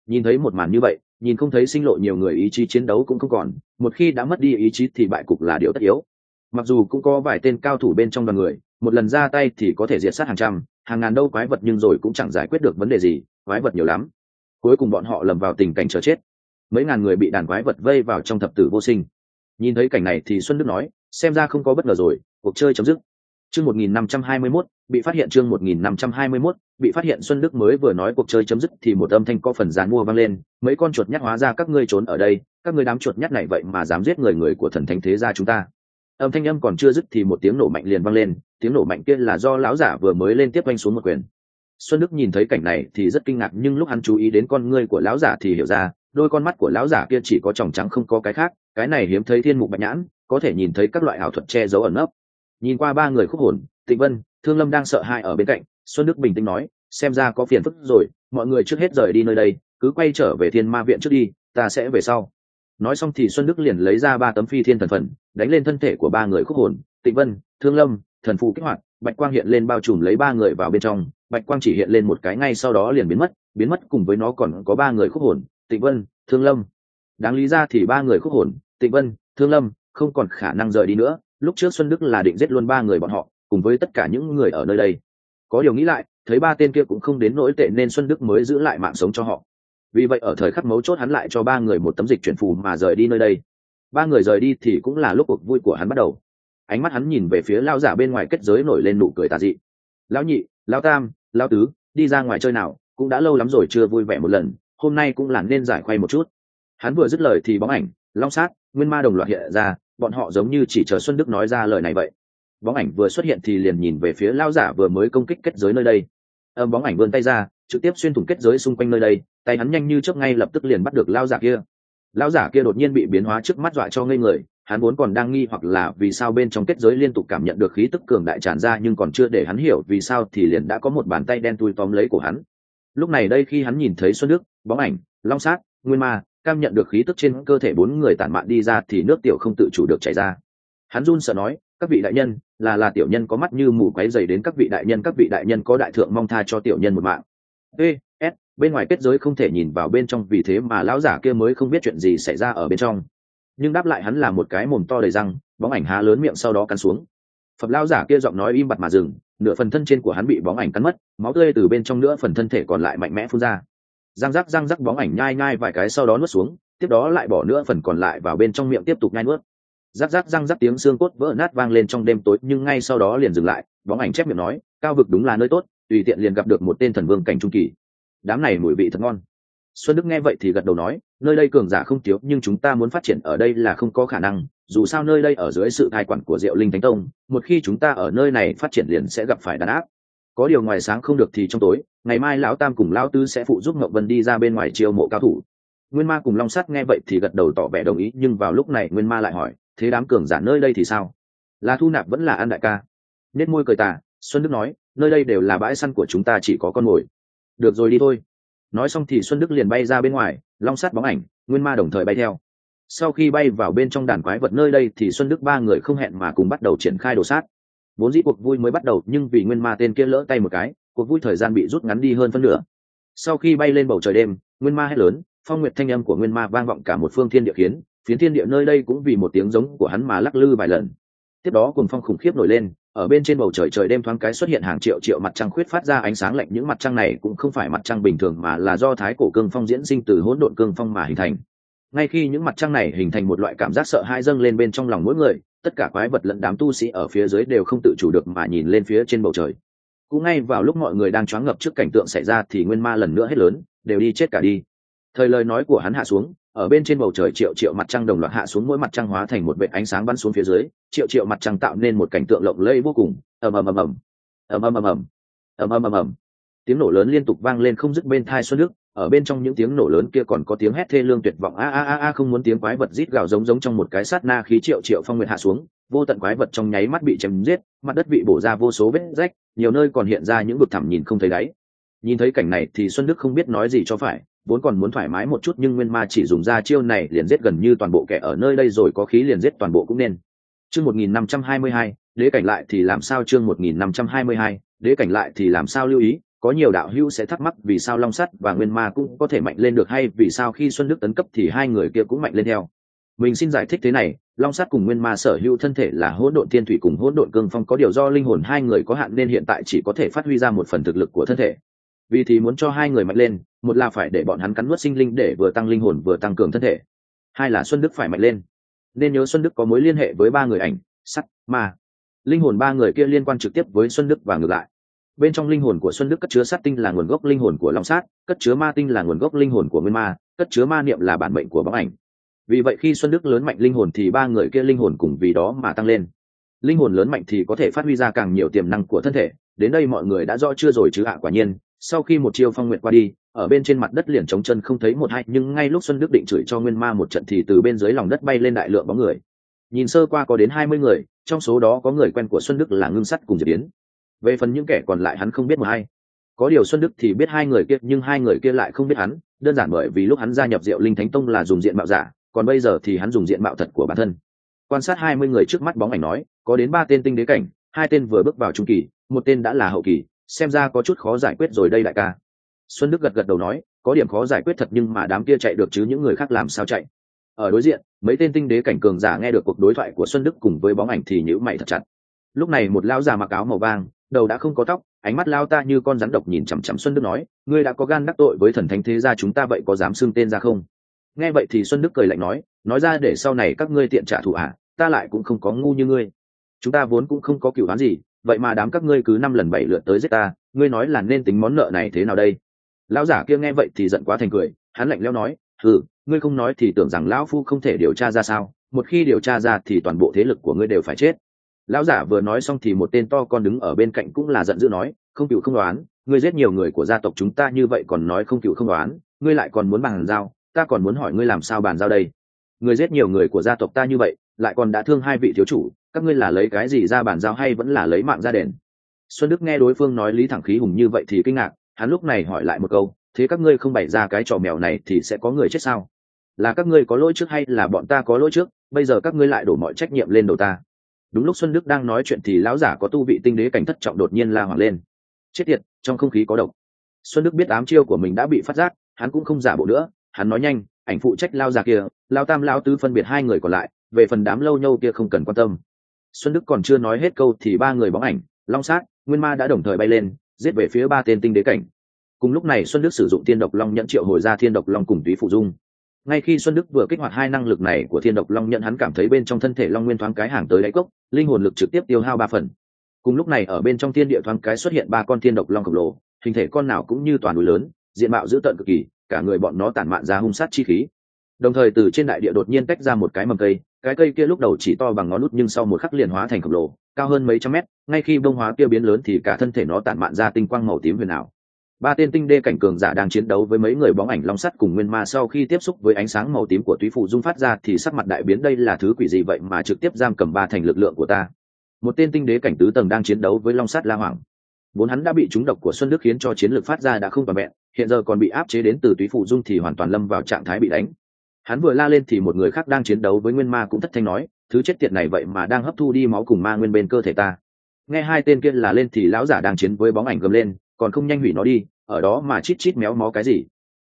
Nhìn thấy một màn như vậy, nhìn không thấy sinh lộ nhiều người ý chí chiến đấu cũng không còn, một khi đã mất đi ý chí thì bại cục là điều tất yếu. Mặc dù cũng có vài tên cao thủ bên trong đoàn người, một lần ra tay thì có thể diệt sát hàng trăm, hàng ngàn đâu quái vật nhưng rồi cũng chẳng giải quyết được vấn đề gì, quái vật nhiều lắm. Cuối cùng bọn họ lầm vào tình cảnh chờ chết. Mấy ngàn người bị đàn quái vật vây vào trong thập tử vô sinh. Nhìn thấy cảnh này thì xuân đức nói xem ra không có bất ngờ rồi, cuộc chơi chấm dứt. Chương một nghìn năm trăm hai mươi mốt, bị phát hiện chương một nghìn năm trăm hai mươi mốt, bị phát hiện xuân đức mới vừa nói cuộc chơi chấm dứt thì một âm thanh có phần dán mua vang lên, mấy con chuột nhắt hóa ra các ngươi trốn ở đây, các ngươi đám chuột nhắt này vậy mà dám giết người người của thần thánh thế gia chúng ta. Âm thanh âm còn chưa dứt thì một tiếng nổ mạnh liền vang lên, tiếng nổ mạnh kia là do lão giả vừa mới lên tiếp oanh xuống một quyền. Xuân đức nhìn thấy cảnh này thì rất kinh ngạc, nhưng lúc hắn chú ý đến con ngươi của lão giả thì hiểu ra, đôi con mắt của lão giả kia chỉ có tròng trắng không có cái khác, cái này hiếm thấy thiên mục bạch nhãn có thể nhìn thấy các loại ảo thuật che giấu ẩn nấp. Nhìn qua ba người khúc hồn, tịnh vân, thương lâm đang sợ hãi ở bên cạnh, xuân đức bình tĩnh nói, xem ra có phiền phức rồi, mọi người trước hết rời đi nơi đây, cứ quay trở về thiên ma viện trước đi, ta sẽ về sau. Nói xong thì xuân đức liền lấy ra ba tấm phi thiên thần phần, đánh lên thân thể của ba người khúc hồn, tịnh vân, thương lâm, thần phụ kích hoạt, bạch quang hiện lên bao trùm lấy ba người vào bên trong, bạch quang chỉ hiện lên một cái ngay sau đó liền biến mất biến mất cùng với nó còn có ba người khúc hồn, tịnh vân, thương lâm. Đáng lý ra thì ba người khúc hồn, tịnh vân, thương lâm không còn khả năng rời đi nữa, lúc trước xuân đức là định giết luôn ba người bọn họ, cùng với tất cả những người ở nơi đây. Có điều nghĩ lại, thấy ba tên kia cũng không đến nỗi tệ nên xuân đức mới giữ lại mạng sống cho họ. Vì vậy ở thời khắc mấu chốt hắn lại cho ba người một tấm dịch chuyển phù mà rời đi nơi đây. Ba người rời đi thì cũng là lúc cuộc vui của hắn bắt đầu. Ánh mắt hắn nhìn về phía lao giả bên ngoài kết giới nổi lên nụ cười tà dị. Lão nhị, lão tam, lão tứ, đi ra ngoài chơi nào, cũng đã lâu lắm rồi chưa vui vẻ một lần, hôm nay cũng là nên giải khoay một chút. Hắn vừa dứt lời thì bóng ảnh long sát, nguyên ma đồng loạt hiện ra, bọn họ giống như chỉ chờ xuân đức nói ra lời này vậy. Bóng ảnh vừa xuất hiện thì liền nhìn về phía lao giả vừa mới công kích kết giới nơi đây. Âm bóng ảnh vươn tay ra, trực tiếp xuyên thủng kết giới xung quanh nơi đây, tay hắn nhanh như chớp ngay lập tức liền bắt được lao giả kia. Lao giả kia đột nhiên bị biến hóa trước mắt dọa cho ngây người, hắn vốn còn đang nghi hoặc là vì sao bên trong kết giới liên tục cảm nhận được khí tức cường đại tràn ra nhưng còn chưa để hắn hiểu vì sao thì liền đã có một bàn tay đen tui tóm lấy của hắn. Lúc này đây khi hắn nhìn thấy xuân đức, bóng ảnh, long sát, nguyên ma cam nhận được khí tức trên cơ thể bốn người tản mạn đi ra thì nước tiểu không tự chủ được chảy ra. Hắn run sợ nói, các vị đại nhân, là là tiểu nhân có mắt như mù quáy dày đến các vị đại nhân, các vị đại nhân có đại thượng mong tha cho tiểu nhân một mạng. Ê s bên ngoài kết giới không thể nhìn vào bên trong, vì thế mà lão giả kia mới không biết chuyện gì xảy ra ở bên trong. Nhưng đáp lại hắn là một cái mồm to đầy răng, bóng ảnh há lớn miệng sau đó cắn xuống. Phật lão giả kia giọng nói im bặt mà dừng, nửa phần thân trên của hắn bị bóng ảnh cắn mất, máu tươi từ bên trong nữa phần thân thể còn lại mạnh mẽ phun ra răng rắc răng rắc bóng ảnh nhai nhai vài cái sau đó nuốt xuống, tiếp đó lại bỏ nữa phần còn lại vào bên trong miệng tiếp tục nhai nuốt. Rắc rắc, răng rắc tiếng xương cốt vỡ nát vang lên trong đêm tối, nhưng ngay sau đó liền dừng lại, bóng ảnh chép miệng nói, cao vực đúng là nơi tốt, tùy tiện liền gặp được một tên thần vương cảnh trung kỳ. Đám này mùi vị thật ngon. Xuân đức nghe vậy thì gật đầu nói, nơi đây cường giả không thiếu, nhưng chúng ta muốn phát triển ở đây là không có khả năng, dù sao nơi đây ở dưới sự cai quản của diệu linh thánh tông, một khi chúng ta ở nơi này phát triển liền sẽ gặp phải đàn áp có điều ngoài sáng không được thì trong tối, ngày mai lão tam cùng lão tư sẽ phụ giúp ngọc vân đi ra bên ngoài chiêu mộ cao thủ. Nguyên ma cùng long sắt nghe vậy thì gật đầu tỏ vẻ đồng ý, nhưng vào lúc này nguyên ma lại hỏi, thế đám cường giả nơi đây thì sao? Là thu nạp vẫn là ăn đại ca. Nết môi cười tà, xuân đức nói, nơi đây đều là bãi săn của chúng ta chỉ có con mồi. Được rồi đi thôi. Nói xong thì xuân đức liền bay ra bên ngoài, long sắt bóng ảnh, nguyên ma đồng thời bay theo. Sau khi bay vào bên trong đàn quái vật nơi đây thì xuân đức ba người không hẹn mà cùng bắt đầu triển khai đồ sát vốn dĩ cuộc vui mới bắt đầu, nhưng vì nguyên ma tên kia lỡ tay một cái, cuộc vui thời gian bị rút ngắn đi hơn phân nửa. Sau khi bay lên bầu trời đêm, nguyên ma hét lớn, phong nguyệt thanh âm của nguyên ma vang vọng cả một phương thiên địa khiến, phiến thiên địa nơi đây cũng vì một tiếng giống của hắn mà lắc lư vài lần. Tiếp đó cùng phong khủng khiếp nổi lên, ở bên trên bầu trời trời đêm thoáng cái xuất hiện hàng triệu triệu mặt trăng khuyết phát ra ánh sáng lạnh, những mặt trăng này cũng không phải mặt trăng bình thường mà là do thái cổ cương phong diễn sinh từ hỗn độn cương phong mà hình thành. Ngay khi những mặt trăng này hình thành một loại cảm giác sợ hãi dâng lên bên trong lòng mỗi người tất cả quái vật lẫn đám tu sĩ ở phía dưới đều không tự chủ được mà nhìn lên phía trên bầu trời. Cũng ngay vào lúc mọi người đang choáng ngập trước cảnh tượng xảy ra thì nguyên ma lần nữa hết lớn, đều đi chết cả đi. Thời lời nói của hắn hạ xuống, ở bên trên bầu trời triệu triệu mặt trăng đồng loạt hạ xuống mỗi mặt trăng hóa thành một vệ ánh sáng bắn xuống phía dưới, triệu triệu mặt trăng tạo nên một cảnh tượng lộng lẫy vô cùng. Ầm ầm ầm ầm. Ầm ầm ầm ầm. Ầm ầm ầm ầm. Tiếng nổ lớn liên tục vang lên không dứt bên thai xuân nước ở bên trong những tiếng nổ lớn kia còn có tiếng hét thê lương tuyệt vọng. A a a a, không muốn tiếng quái vật rít gào giống giống trong một cái sát na khí triệu triệu phong nguyệt hạ xuống. Vô tận quái vật trong nháy mắt bị chém giết, mặt đất bị bổ ra vô số vết rách, nhiều nơi còn hiện ra những vực thẳm nhìn không thấy đáy. Nhìn thấy cảnh này thì xuân đức không biết nói gì cho phải, vốn còn muốn thoải mái một chút nhưng nguyên ma chỉ dùng ra chiêu này liền giết gần như toàn bộ kẻ ở nơi đây rồi có khí liền giết toàn bộ cũng nên. Chương một nghìn năm trăm hai mươi hai, đế cảnh lại thì làm sao? Chương một nghìn năm trăm hai mươi hai, đế cảnh lại thì làm sao lưu ý? Có nhiều đạo hữu sẽ thắc mắc vì sao long sắt và nguyên ma cũng có thể mạnh lên được hay vì sao khi xuân đức tấn cấp thì hai người kia cũng mạnh lên theo. Mình xin giải thích thế này, long sắt cùng nguyên ma sở hữu thân thể là hỗn độn tiên thủy cùng hỗn độn cương phong có điều do linh hồn hai người có hạn nên hiện tại chỉ có thể phát huy ra một phần thực lực của thân thể. Vì thì muốn cho hai người mạnh lên, một là phải để bọn hắn cắn nuốt sinh linh để vừa tăng linh hồn vừa tăng cường thân thể. Hai là xuân đức phải mạnh lên. Nên nhớ xuân đức có mối liên hệ với ba người ảnh, sắt, ma. Linh hồn ba người kia liên quan trực tiếp với xuân đức và ngược lại bên trong linh hồn của xuân đức cất chứa sát tinh là nguồn gốc linh hồn của long sát, cất chứa ma tinh là nguồn gốc linh hồn của nguyên ma, cất chứa ma niệm là bản mệnh của bóng ảnh. Vì vậy khi xuân đức lớn mạnh linh hồn thì ba người kia linh hồn cùng vì đó mà tăng lên. Linh hồn lớn mạnh thì có thể phát huy ra càng nhiều tiềm năng của thân thể, đến đây mọi người đã rõ chưa rồi chứ ạ, quả nhiên, sau khi một chiêu phong nguyện qua đi, ở bên trên mặt đất liền trống chân không thấy một hai nhưng ngay lúc xuân đức định chửi cho nguyên ma một trận thì từ bên dưới lòng đất bay lên đại lượng bóng người. Nhìn sơ qua có đến hai mươi người, trong số đó có người quen của xuân đức là ngưng sắt cùng diệp yến về phần những kẻ còn lại hắn không biết một hay có điều xuân đức thì biết hai người kia, nhưng hai người kia lại không biết hắn, đơn giản bởi vì lúc hắn gia nhập diệu linh thánh tông là dùng diện mạo giả, còn bây giờ thì hắn dùng diện mạo thật của bản thân. Quan sát hai mươi người trước mắt bóng ảnh nói, có đến ba tên tinh đế cảnh, hai tên vừa bước vào trung kỳ, một tên đã là hậu kỳ, xem ra có chút khó giải quyết rồi đây đại ca. Xuân đức gật gật đầu nói, có điểm khó giải quyết thật nhưng mà đám kia chạy được chứ những người khác làm sao chạy. Ở đối diện, mấy tên tinh đế cảnh cường giả nghe được cuộc đối thoại của xuân đức cùng với bóng ảnh thì nhữ mày thật chặt. Lúc này một lão già mặc áo màu vàng đầu đã không có tóc ánh mắt lao ta như con rắn độc nhìn chằm chằm xuân đức nói ngươi đã có gan đắc tội với thần thánh thế gia chúng ta vậy có dám xưng tên ra không? Nghe vậy thì xuân đức cười lạnh nói nói ra để sau này các ngươi tiện trả thù ả à, ta lại cũng không có ngu như ngươi. Chúng ta vốn cũng không có cựu đoán gì vậy mà đám các ngươi cứ năm lần bảy lượt tới giết ta ngươi nói là nên tính món nợ này thế nào đây? Lão giả kia nghe vậy thì giận quá thành cười hắn lạnh leo nói ừ ngươi không nói thì tưởng rằng lão phu không thể điều tra ra sao một khi điều tra ra thì toàn bộ thế lực của ngươi đều phải chết lão giả vừa nói xong thì một tên to con đứng ở bên cạnh cũng là giận dữ nói, không cựu không đoán, ngươi giết nhiều người của gia tộc chúng ta như vậy còn nói không cựu không đoán, ngươi lại còn muốn bàn giao, ta còn muốn hỏi ngươi làm sao bàn giao đây? Ngươi giết nhiều người của gia tộc ta như vậy, lại còn đã thương hai vị thiếu chủ, các ngươi là lấy cái gì ra bàn giao hay vẫn là lấy mạng ra đền? Xuân đức nghe đối phương nói lý thẳng khí hùng như vậy thì kinh ngạc, hắn lúc này hỏi lại một câu, thế các ngươi không bày ra cái trò mèo này thì sẽ có người chết sao? Là các ngươi có lỗi trước hay là bọn ta có lỗi trước? Bây giờ các ngươi lại đổ mọi trách nhiệm lên đầu ta? Đúng lúc xuân đức đang nói chuyện thì lão giả có tu vị tinh đế cảnh thất trọng đột nhiên la hoảng lên. Chết tiệt, trong không khí có độc. Xuân đức biết ám chiêu của mình đã bị phát giác, hắn cũng không giả bộ nữa, hắn nói nhanh, ảnh phụ trách lao già kia, lao tam lao tứ phân biệt hai người còn lại, về phần đám lâu nhâu kia không cần quan tâm. Xuân đức còn chưa nói hết câu thì ba người bóng ảnh, long sát, nguyên ma đã đồng thời bay lên, giết về phía ba tên tinh đế cảnh. Cùng lúc này xuân đức sử dụng thiên độc long nhận triệu hồi ra thiên độc long cùng túy phụ dung ngay khi xuân đức vừa kích hoạt hai năng lực này của thiên độc long nhận hắn cảm thấy bên trong thân thể long nguyên thoáng cái hàng tới đáy cốc, linh hồn lực trực tiếp tiêu hao ba phần. Cùng lúc này, ở bên trong thiên địa thoáng cái xuất hiện ba con thiên độc long khổng lồ, hình thể con nào cũng như toàn núi lớn, diện mạo dữ tợn cực kỳ, cả người bọn nó tản mạn ra hung sát chi khí. Đồng thời, từ trên đại địa đột nhiên tách ra một cái mầm cây, cái cây kia lúc đầu chỉ to bằng ngón nút nhưng sau một khắc liền hóa thành khổng lồ, cao hơn mấy trăm mét, ngay khi bông hóa kia biến lớn thì cả thân thể nó tản mạn ra tinh quang màu tím huyền ảo ba tên tinh đê cảnh cường giả đang chiến đấu với mấy người bóng ảnh long sắt cùng nguyên ma sau khi tiếp xúc với ánh sáng màu tím của túy phụ dung phát ra thì sắc mặt đại biến đây là thứ quỷ gì vậy mà trực tiếp giam cầm ba thành lực lượng của ta? Một tên tinh đế cảnh tứ tầng đang chiến đấu với long sắt la hoàng vốn hắn đã bị trúng độc của xuân đức khiến cho chiến lược phát ra đã không toàn vẹn, hiện giờ còn bị áp chế đến từ túy phụ dung thì hoàn toàn lâm vào trạng thái bị đánh. Hắn vừa la lên thì một người khác đang chiến đấu với nguyên ma cũng thất thanh nói, thứ chết tiệt này vậy mà đang hấp thu đi máu cùng ma nguyên bên cơ thể ta. Nghe hai tên kia là lên thì lão giả đang chiến với bóng ảnh gầm lên còn không nhanh hủy nó đi, ở đó mà chít chít méo mó cái gì.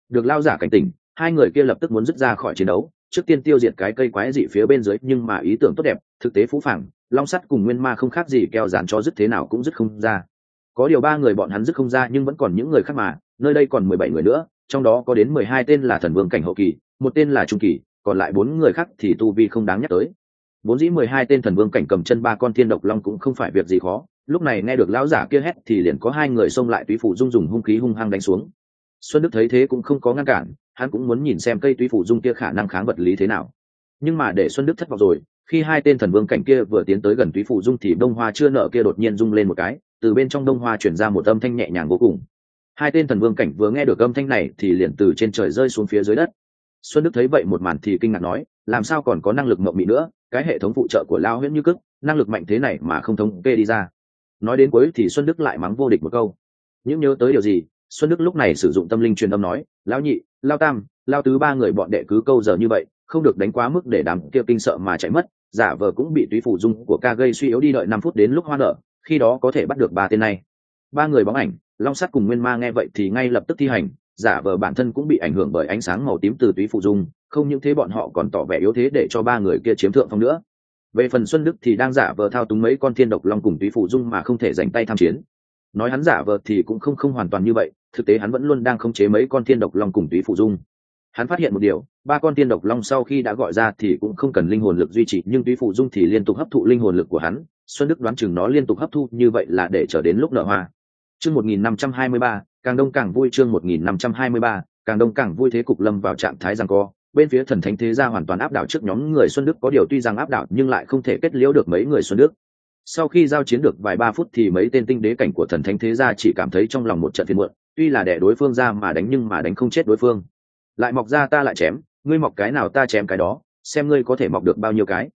Được lao giả cảnh tỉnh, hai người kia lập tức muốn dứt ra khỏi chiến đấu, trước tiên tiêu diệt cái cây quái dị phía bên dưới, nhưng mà ý tưởng tốt đẹp, thực tế phú phàng, long sắt cùng nguyên ma không khác gì keo dán cho dứt thế nào cũng dứt không ra. Có điều ba người bọn hắn dứt không ra, nhưng vẫn còn những người khác mà, nơi đây còn mười bảy người nữa, trong đó có đến mười hai tên là thần vương cảnh hậu kỳ, một tên là trung kỳ, còn lại bốn người khác thì tu vi không đáng nhắc tới. Bốn dĩ mười hai tên thần vương cảnh cầm chân ba con thiên độc long cũng không phải việc gì khó lúc này nghe được lão giả kia hét thì liền có hai người xông lại túy phủ dung dùng hung khí hung hăng đánh xuống. Xuân đức thấy thế cũng không có ngăn cản, hắn cũng muốn nhìn xem cây túy phủ dung kia khả năng kháng vật lý thế nào. Nhưng mà để xuân đức thất vọng rồi, khi hai tên thần vương cảnh kia vừa tiến tới gần túy phủ dung thì đông hoa chưa nợ kia đột nhiên rung lên một cái, từ bên trong đông hoa chuyển ra một âm thanh nhẹ nhàng vô cùng. Hai tên thần vương cảnh vừa nghe được âm thanh này thì liền từ trên trời rơi xuống phía dưới đất. Xuân đức thấy vậy một màn thì kinh ngạc nói, làm sao còn có năng lực mộng mị nữa? Cái hệ thống phụ trợ của lao huyễn như cức, năng lực mạnh thế này mà không thống kê đi ra nói đến cuối thì xuân đức lại mắng vô địch một câu. Những nhớ tới điều gì? Xuân đức lúc này sử dụng tâm linh truyền âm nói, lão nhị, lao tam, lao tứ ba người bọn đệ cứ câu giờ như vậy, không được đánh quá mức để đám kia kinh sợ mà chạy mất. Giả vờ cũng bị túy phủ dung của ca gây suy yếu đi đợi năm phút đến lúc hoa nở, khi đó có thể bắt được ba tên này. Ba người bóng ảnh, long sắt cùng nguyên ma nghe vậy thì ngay lập tức thi hành. Giả vờ bản thân cũng bị ảnh hưởng bởi ánh sáng màu tím từ túy phụ dung, không những thế bọn họ còn tỏ vẻ yếu thế để cho ba người kia chiếm thượng phong nữa về phần xuân đức thì đang giả vờ thao túng mấy con thiên độc long cùng túy phụ dung mà không thể dành tay tham chiến. Nói hắn giả vờ thì cũng không không hoàn toàn như vậy, thực tế hắn vẫn luôn đang khống chế mấy con thiên độc long cùng túy phụ dung. Hắn phát hiện một điều, ba con thiên độc long sau khi đã gọi ra thì cũng không cần linh hồn lực duy trì, nhưng túy phụ dung thì liên tục hấp thụ linh hồn lực của hắn. Xuân đức đoán chừng nó liên tục hấp thu, như vậy là để trở đến lúc nở hoa. Chương một nghìn năm trăm hai mươi ba, càng đông càng vui chương một nghìn năm trăm hai mươi ba, càng đông càng vui thế cục lâm vào trạng thái rằng co bên phía thần thánh thế gia hoàn toàn áp đảo trước nhóm người xuân đức, có điều tuy rằng áp đảo nhưng lại không thể kết liễu được mấy người xuân đức. Sau khi giao chiến được vài ba phút thì mấy tên tinh đế cảnh của thần thánh thế gia chỉ cảm thấy trong lòng một trận phiền muộn, tuy là đẻ đối phương ra mà đánh nhưng mà đánh không chết đối phương. Lại mọc ra ta lại chém, ngươi mọc cái nào ta chém cái đó, xem ngươi có thể mọc được bao nhiêu cái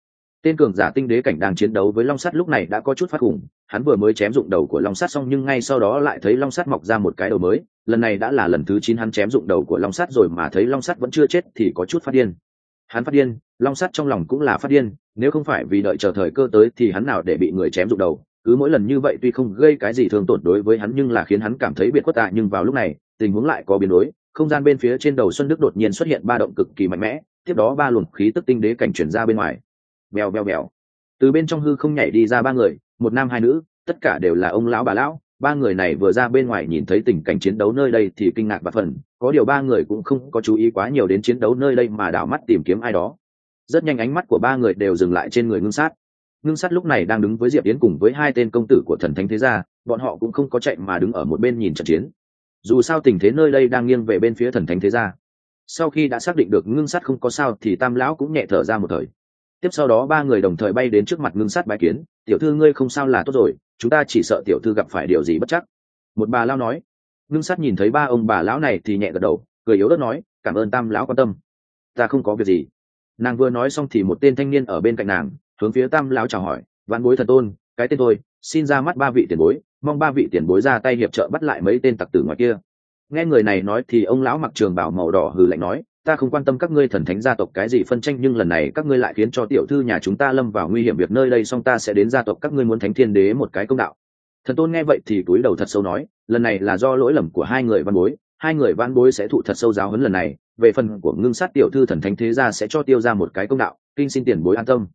tên cường giả tinh đế cảnh đang chiến đấu với long sắt lúc này đã có chút phát hùng hắn vừa mới chém dụng đầu của long sắt xong nhưng ngay sau đó lại thấy long sắt mọc ra một cái đầu mới. Lần này đã là lần thứ chín hắn chém dụng đầu của long sắt rồi mà thấy long sắt vẫn chưa chết thì có chút phát điên. Hắn phát điên, long sắt trong lòng cũng là phát điên, nếu không phải vì đợi chờ thời cơ tới thì hắn nào để bị người chém dụng đầu. Cứ mỗi lần như vậy tuy không gây cái gì thương tổn đối với hắn nhưng là khiến hắn cảm thấy biệt khuất tạ nhưng vào lúc này, tình huống lại có biến đổi. Không gian bên phía trên đầu xuân đức đột nhiên xuất hiện ba động cực kỳ mạnh mẽ. Tiếp đó ba luồng khí tức tinh đế cảnh chuyển ra bên ngoài bèo bèo bèo từ bên trong hư không nhảy đi ra ba người, một nam hai nữ, tất cả đều là ông lão bà lão. Ba người này vừa ra bên ngoài nhìn thấy tình cảnh chiến đấu nơi đây thì kinh ngạc và phần có điều ba người cũng không có chú ý quá nhiều đến chiến đấu nơi đây mà đảo mắt tìm kiếm ai đó. Rất nhanh ánh mắt của ba người đều dừng lại trên người ngưng sát. Ngưng sát lúc này đang đứng với diệp yến cùng với hai tên công tử của thần thánh thế gia, bọn họ cũng không có chạy mà đứng ở một bên nhìn trận chiến. Dù sao tình thế nơi đây đang nghiêng về bên phía thần thánh thế gia. Sau khi đã xác định được ngưng sát không có sao thì tam lão cũng nhẹ thở ra một thời tiếp sau đó ba người đồng thời bay đến trước mặt ngưng sát bái kiến, tiểu thư ngươi không sao là tốt rồi, chúng ta chỉ sợ tiểu thư gặp phải điều gì bất chắc. Một bà lao nói. Ngưng sát nhìn thấy ba ông bà lão này thì nhẹ gật đầu, cười yếu đất nói, cảm ơn tam lão quan tâm. Ta không có việc gì. Nàng vừa nói xong thì một tên thanh niên ở bên cạnh nàng, hướng phía tam lão chào hỏi văn bối thần tôn, cái tên tôi, xin ra mắt ba vị tiền bối, mong ba vị tiền bối ra tay hiệp trợ bắt lại mấy tên tặc tử ngoài kia. Nghe người này nói thì ông lão mặc trường bảo màu đỏ hừ lạnh nói ta không quan tâm các ngươi thần thánh gia tộc cái gì phân tranh, nhưng lần này các ngươi lại khiến cho tiểu thư nhà chúng ta lâm vào nguy hiểm việc nơi đây, xong ta sẽ đến gia tộc các ngươi muốn thánh thiên đế một cái công đạo. Thần tôn nghe vậy thì túi đầu thật sâu nói, lần này là do lỗi lầm của hai người văn bối, hai người văn bối sẽ thụ thật sâu giáo huấn lần này, về phần của ngưng sát tiểu thư thần thánh thế gia sẽ cho tiêu ra một cái công đạo, kinh xin tiền bối an tâm.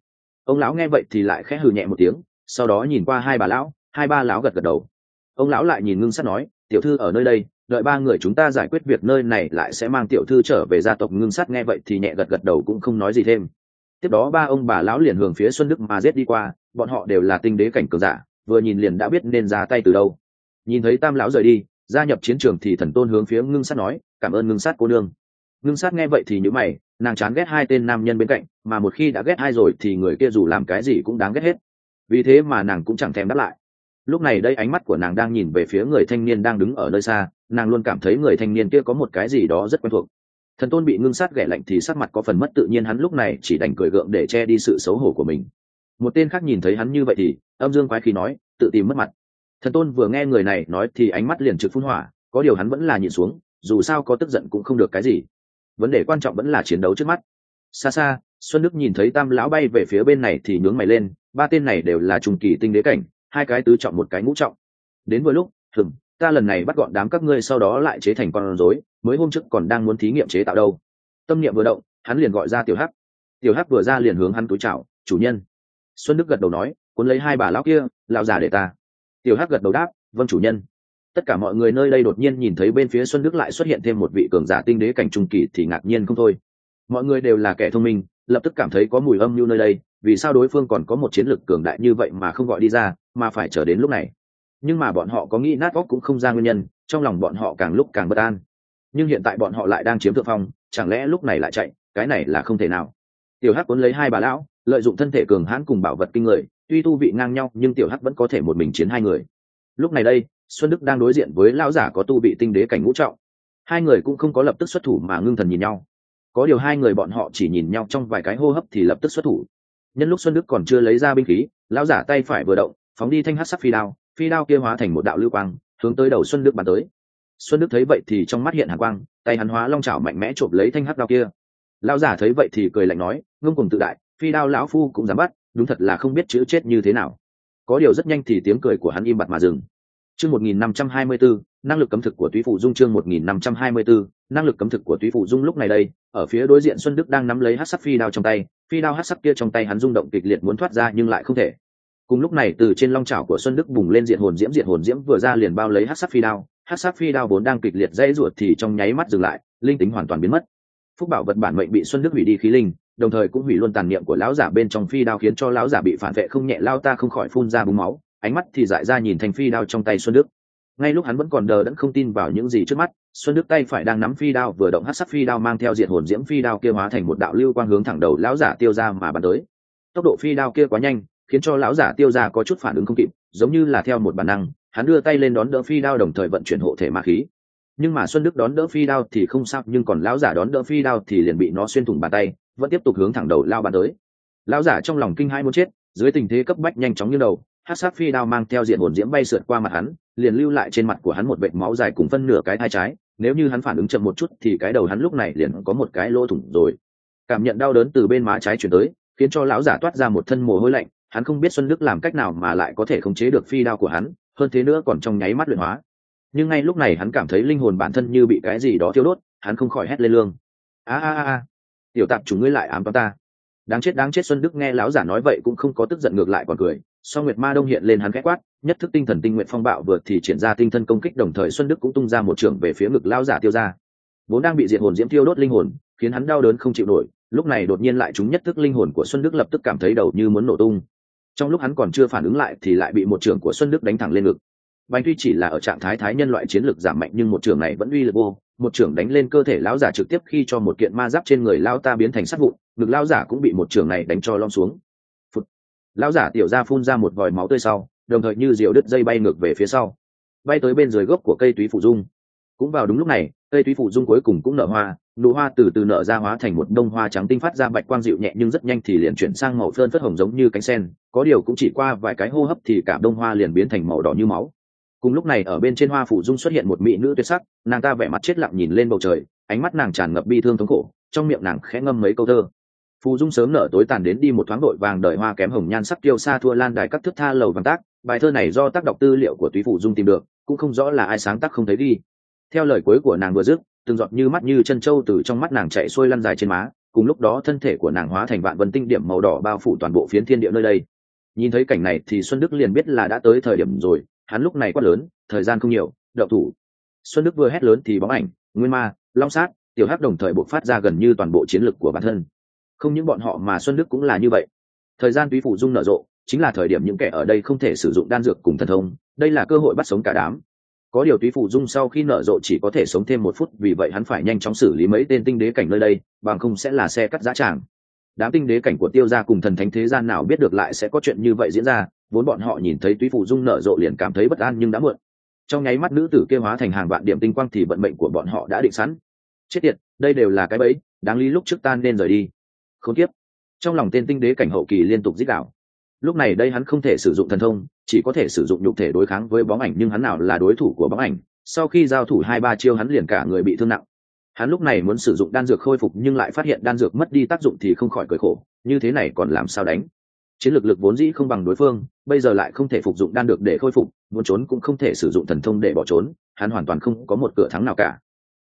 Ông lão nghe vậy thì lại khẽ hừ nhẹ một tiếng, sau đó nhìn qua hai bà lão, hai ba lão gật gật đầu. Ông lão lại nhìn ngưng sát nói, tiểu thư ở nơi đây đợi ba người chúng ta giải quyết việc nơi này lại sẽ mang tiểu thư trở về gia tộc ngưng sát nghe vậy thì nhẹ gật gật đầu cũng không nói gì thêm. Tiếp đó ba ông bà lão liền hướng phía xuân đức mà giết đi qua, bọn họ đều là tinh đế cảnh cường giả, vừa nhìn liền đã biết nên ra tay từ đâu. Nhìn thấy tam lão rời đi, gia nhập chiến trường thì thần tôn hướng phía ngưng sát nói, cảm ơn ngưng sát cô nương. Ngưng sát nghe vậy thì nhữ mày, nàng chán ghét hai tên nam nhân bên cạnh, mà một khi đã ghét hai rồi thì người kia dù làm cái gì cũng đáng ghét hết. Vì thế mà nàng cũng chẳng thèm đáp lại. Lúc này đây ánh mắt của nàng đang nhìn về phía người thanh niên đang đứng ở nơi xa nàng luôn cảm thấy người thanh niên kia có một cái gì đó rất quen thuộc. Thần tôn bị ngưng sát ghẻ lạnh thì sắc mặt có phần mất tự nhiên, hắn lúc này chỉ đành cười gượng để che đi sự xấu hổ của mình. Một tên khác nhìn thấy hắn như vậy thì âm dương quái khí nói, tự tìm mất mặt. Thần tôn vừa nghe người này nói thì ánh mắt liền trực phun hỏa, có điều hắn vẫn là nhìn xuống, dù sao có tức giận cũng không được cái gì. Vấn đề quan trọng vẫn là chiến đấu trước mắt. Xa xa, xuân đức nhìn thấy tam lão bay về phía bên này thì nhướng mày lên, ba tên này đều là trùng kỳ tinh đế cảnh, hai cái tứ trọng một cái ngũ trọng. Đến vừa lúc thừng ta lần này bắt gọn đám các ngươi sau đó lại chế thành con rối, mới hôm trước còn đang muốn thí nghiệm chế tạo đâu. Tâm niệm vừa động, hắn liền gọi ra tiểu hắc. Tiểu hắc vừa ra liền hướng hắn túi chào, chủ nhân. Xuân đức gật đầu nói, cuốn lấy hai bà lão kia, lão già để ta. Tiểu hắc gật đầu đáp vâng chủ nhân. Tất cả mọi người nơi đây đột nhiên nhìn thấy bên phía xuân đức lại xuất hiện thêm một vị cường giả tinh đế cảnh trung kỳ thì ngạc nhiên không thôi. Mọi người đều là kẻ thông minh, lập tức cảm thấy có mùi âm mưu nơi đây, vì sao đối phương còn có một chiến lược cường đại như vậy mà không gọi đi ra, mà phải chờ đến lúc này? Nhưng mà bọn họ có nghĩ nát óc cũng không ra nguyên nhân, trong lòng bọn họ càng lúc càng bất an. Nhưng hiện tại bọn họ lại đang chiếm thượng phong, chẳng lẽ lúc này lại chạy, cái này là không thể nào. Tiểu hắc cuốn lấy hai bà lão, lợi dụng thân thể cường hãn cùng bảo vật kinh người, tuy tu vị ngang nhau, nhưng tiểu hắc vẫn có thể một mình chiến hai người. Lúc này đây, xuân đức đang đối diện với lão giả có tu vị tinh đế cảnh ngũ trọng. Hai người cũng không có lập tức xuất thủ mà ngưng thần nhìn nhau. Có điều hai người bọn họ chỉ nhìn nhau trong vài cái hô hấp thì lập tức xuất thủ. Nhân lúc xuân đức còn chưa lấy ra binh khí, lão giả tay phải vừa động, phóng đi thanh hát sắc phi đao phi đao kia hóa thành một đạo lưu quang, hướng tới đầu xuân đức bắn tới. Xuân đức thấy vậy thì trong mắt hiện hàn quang, tay hắn hóa long trào mạnh mẽ chộp lấy thanh hắc đao kia. Lão giả thấy vậy thì cười lạnh nói, ngông cùng tự đại, phi đao lão phu cũng dám bắt, đúng thật là không biết chữ chết như thế nào. Có điều rất nhanh thì tiếng cười của hắn im bặt mà dừng. Chương một nghìn năm trăm hai mươi bốn năng lực cấm thực của túy phụ dung chương một nghìn năm trăm hai mươi bốn năng lực cấm thực của túy phụ dung lúc này đây, ở phía đối diện xuân đức đang nắm lấy hát sắc phi đao trong tay, phi đao hát sắc kia trong tay hắn rung động kịch liệt muốn thoát ra nhưng lại không thể cùng lúc này, từ trên long trào của xuân đức bùng lên diện hồn diễm diện hồn diễm vừa ra liền bao lấy hát sắc phi đao. Hát sắc phi đao vốn đang kịch liệt dãy ruột thì trong nháy mắt dừng lại, linh tính hoàn toàn biến mất. Phúc bảo vật bản mệnh bị xuân đức hủy đi khí linh, đồng thời cũng hủy luôn tàn niệm của lão giả bên trong phi đao khiến cho lão giả bị phản vệ không nhẹ, lao ta không khỏi phun ra búng máu, ánh mắt thì dại ra nhìn thành phi đao trong tay xuân đức. Ngay lúc hắn vẫn còn đờ đẫn không tin vào những gì trước mắt, xuân đức tay phải đang nắm phi đao vừa động hát sắc phi đao mang theo diện hồn diễm phi đao kia hóa thành một đạo lưu quang hướng thẳng đầu lão giả tiêu ra mà bắn tới. Tốc độ phi đao kia quá nhanh khiến cho lão giả tiêu ra có chút phản ứng không kịp, giống như là theo một bản năng, hắn đưa tay lên đón đỡ phi đao đồng thời vận chuyển hộ thể ma khí. Nhưng mà xuân đức đón đỡ phi đao thì không sao, nhưng còn lão giả đón đỡ phi đao thì liền bị nó xuyên thủng bàn tay, vẫn tiếp tục hướng thẳng đầu lao bàn tới. Lão giả trong lòng kinh hai muốn chết, dưới tình thế cấp bách nhanh chóng như đầu, hát sát phi đao mang theo diện hồn diễm bay sượt qua mặt hắn, liền lưu lại trên mặt của hắn một vệt máu dài cùng phân nửa cái thai trái, nếu như hắn phản ứng chậm một chút thì cái đầu hắn lúc này liền có một cái lỗ thủng rồi. Cảm nhận đau đớn từ bên má trái chuyển tới, khiến cho lão giả toát ra một thân mồ hôi lạnh hắn không biết xuân đức làm cách nào mà lại có thể khống chế được phi đao của hắn, hơn thế nữa còn trong nháy mắt luyện hóa. Nhưng ngay lúc này hắn cảm thấy linh hồn bản thân như bị cái gì đó thiêu đốt, hắn không khỏi hét lên lương. A a a tiểu tạp chủ ngươi lại ám toán ta. Đáng chết đáng chết, xuân đức nghe lão giả nói vậy cũng không có tức giận ngược lại còn cười. Sau nguyệt ma đông hiện lên hắn khẽ quát, nhất thức tinh thần tinh nguyện phong bạo vượt thì triển ra tinh thân công kích đồng thời xuân đức cũng tung ra một trường về phía ngực lão giả tiêu ra. Vốn đang bị diệt hồn diễm tiêu đốt linh hồn, khiến hắn đau đớn không chịu nổi, lúc này đột nhiên lại chúng nhất thức linh hồn của xuân đức lập tức cảm thấy đầu như muốn nổ tung trong lúc hắn còn chưa phản ứng lại thì lại bị một trưởng của xuân đức đánh thẳng lên ngực. Bánh tuy chỉ là ở trạng thái thái nhân loại chiến lược giảm mạnh nhưng một trưởng này vẫn uy lực vô, một trưởng đánh lên cơ thể lão giả trực tiếp khi cho một kiện ma giáp trên người lao ta biến thành sắt vụn, ngực lão giả cũng bị một trưởng này đánh cho lom xuống. Phụt. lão giả tiểu ra phun ra một vòi máu tươi sau, đồng thời như diều đứt dây bay ngược về phía sau. Bay tới bên dưới gốc của cây túy phụ dung. Cũng vào đúng lúc này, cây túy phụ dung cuối cùng cũng nở hoa, nụ hoa từ từ nở ra hóa thành một đông hoa trắng tinh phát ra bạch quang dịu nhẹ nhưng rất nhanh thì liền chuyển sang màu phơn phất hồng giống như cánh sen có điều cũng chỉ qua vài cái hô hấp thì cả đông hoa liền biến thành màu đỏ như máu. Cùng lúc này, ở bên trên hoa phủ dung xuất hiện một mỹ nữ tuyệt sắc, nàng ta vẻ mặt chết lặng nhìn lên bầu trời, ánh mắt nàng tràn ngập bi thương thống khổ, trong miệng nàng khẽ ngâm mấy câu thơ. Phù dung sớm nở tối tàn đến đi một thoáng đội vàng đời hoa kém hồng nhan sắc tiêu xa thua lan đài các thức tha lầu vàng tác, bài thơ này do tác đọc tư liệu của túy phủ dung tìm được, cũng không rõ là ai sáng tác không thấy đi theo lời cuối của nàng vừa dứt, từng giọt như mắt như chân trâu từ trong mắt nàng chạy xuôi lăn dài trên má, cùng lúc đó thân thể của nàng hóa thành vạn vân tinh điểm màu đỏ bao phủ toàn bộ phiến thiên địa nơi đây nhìn thấy cảnh này thì xuân đức liền biết là đã tới thời điểm rồi, hắn lúc này quát lớn, thời gian không nhiều đậu thủ. Xuân đức vừa hét lớn thì bóng ảnh, nguyên ma, long sát, tiểu hắc đồng thời bộc phát ra gần như toàn bộ chiến lực của bản thân. Không những bọn họ mà xuân đức cũng là như vậy. Thời gian túy phủ dung nở rộ, chính là thời điểm những kẻ ở đây không thể sử dụng đan dược cùng thần thông, đây là cơ hội bắt sống cả đám. Có điều túy phủ dung sau khi nở rộ chỉ có thể sống thêm một phút, vì vậy hắn phải nhanh chóng xử lý mấy tên tinh đế cảnh nơi đây, bằng không sẽ là xe cắt giá tràng đám tinh đế cảnh của tiêu gia cùng thần thánh thế gian nào biết được lại sẽ có chuyện như vậy diễn ra, vốn bọn họ nhìn thấy túy phủ dung nở rộ liền cảm thấy bất an nhưng đã muộn. Trong nháy mắt nữ tử kêu hóa thành hàng vạn điểm tinh quang thì vận mệnh của bọn họ đã định sẵn. Chết tiệt, đây đều là cái bẫy, đáng lý lúc trước tan nên rời đi. Không tiếp. Trong lòng tên tinh đế cảnh hậu kỳ liên tục dích đạo. Lúc này đây hắn không thể sử dụng thần thông, chỉ có thể sử dụng nhục thể đối kháng với bóng ảnh, nhưng hắn nào là đối thủ của bóng ảnh, sau khi giao thủ hai ba chiêu hắn liền cả người bị thương nặng hắn lúc này muốn sử dụng đan dược khôi phục nhưng lại phát hiện đan dược mất đi tác dụng thì không khỏi cởi khổ, như thế này còn làm sao đánh? Chiến lược lực vốn dĩ không bằng đối phương, bây giờ lại không thể phục dụng đan được để khôi phục, muốn trốn cũng không thể sử dụng thần thông để bỏ trốn, hắn hoàn toàn không có một cửa thắng nào cả.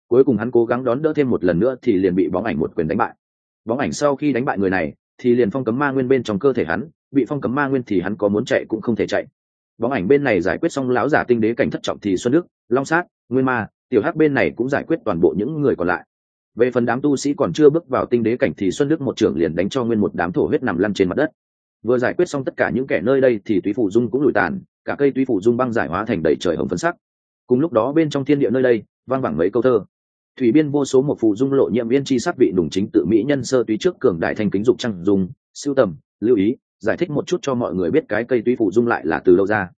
Cuối cùng hắn cố gắng đón đỡ thêm một lần nữa thì liền bị bóng ảnh một quyền đánh bại. Bóng ảnh sau khi đánh bại người này, thì liền phong cấm ma nguyên bên trong cơ thể hắn, bị phong cấm ma nguyên thì hắn có muốn chạy cũng không thể chạy. Bóng ảnh bên này giải quyết xong lão giả tinh đế cảnh thất trọng thì xuân đức, long sát, nguyên ma tiểu hắc bên này cũng giải quyết toàn bộ những người còn lại. Về phần đám tu sĩ còn chưa bước vào tinh đế cảnh thì xuân đức một trưởng liền đánh cho nguyên một đám thổ huyết nằm lăn trên mặt đất. Vừa giải quyết xong tất cả những kẻ nơi đây thì túy phủ dung cũng lùi tàn, cả cây túy phủ dung băng giải hóa thành đầy trời hồng phấn sắc. Cùng lúc đó bên trong thiên địa nơi đây, vang vẳng mấy câu thơ. Thủy biên vô số một phù dung lộ nhiệm viên chi sát vị đùng chính tự mỹ nhân sơ túy trước cường đại thanh kính dục trăng dung siêu tầm, lưu ý, giải thích một chút cho mọi người biết cái cây túy phù dung lại là từ đâu ra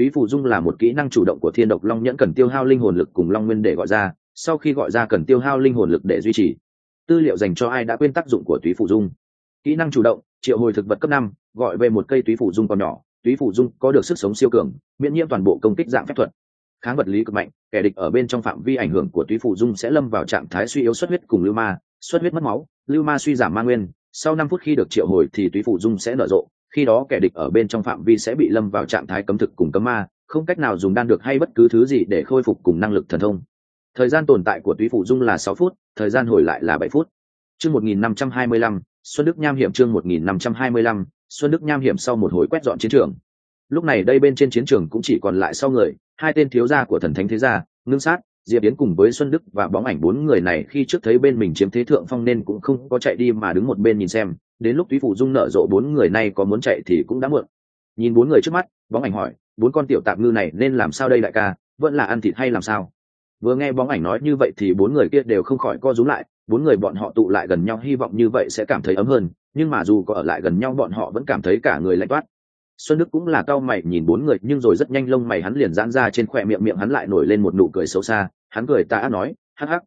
túy phù dung là một kỹ năng chủ động của thiên độc long nhẫn cần tiêu hao linh hồn lực cùng long nguyên để gọi ra, sau khi gọi ra cần tiêu hao linh hồn lực để duy trì. Tư liệu dành cho ai đã quên tác dụng của túy phù dung. Kỹ năng chủ động, triệu hồi thực vật cấp năm, gọi về một cây túy phù dung còn nhỏ. Túy phù dung có được sức sống siêu cường, miễn nhiễm toàn bộ công kích dạng phép thuật. Kháng vật lý cực mạnh, kẻ địch ở bên trong phạm vi ảnh hưởng của túy phù dung sẽ lâm vào trạng thái suy yếu xuất huyết cùng lưu ma, xuất huyết mất máu, lưu ma suy giảm ma nguyên. Sau năm phút khi được triệu hồi thì túy phù dung sẽ nở rộ khi đó kẻ địch ở bên trong phạm vi sẽ bị lâm vào trạng thái cấm thực cùng cấm ma, không cách nào dùng đan được hay bất cứ thứ gì để khôi phục cùng năng lực thần thông. Thời gian tồn tại của túy phụ dung là sáu phút, thời gian hồi lại là bảy phút. Chương một nghìn năm trăm hai mươi lăm, xuân đức nham hiểm chương một nghìn năm trăm hai mươi lăm, xuân đức nham hiểm sau một hồi quét dọn chiến trường. Lúc này đây bên trên chiến trường cũng chỉ còn lại sau người, hai tên thiếu gia của thần thánh thế gia, ngưng sát, diệp yến cùng với xuân đức và bóng ảnh bốn người này khi trước thấy bên mình chiếm thế thượng phong nên cũng không có chạy đi mà đứng một bên nhìn xem đến lúc túy phủ dung nở rộ bốn người này có muốn chạy thì cũng đã muộn. Nhìn bốn người trước mắt, bóng ảnh hỏi, bốn con tiểu tạp ngư này nên làm sao đây đại ca, vẫn là ăn thịt hay làm sao? Vừa nghe bóng ảnh nói như vậy thì bốn người kia đều không khỏi co rúm lại, bốn người bọn họ tụ lại gần nhau hy vọng như vậy sẽ cảm thấy ấm hơn, nhưng mà dù có ở lại gần nhau bọn họ vẫn cảm thấy cả người lạnh toát. Xuân đức cũng là cau mày nhìn bốn người, nhưng rồi rất nhanh lông mày hắn liền giãn ra trên khỏe miệng miệng hắn lại nổi lên một nụ cười xấu xa. Hắn cười ta nói, hắc hắc,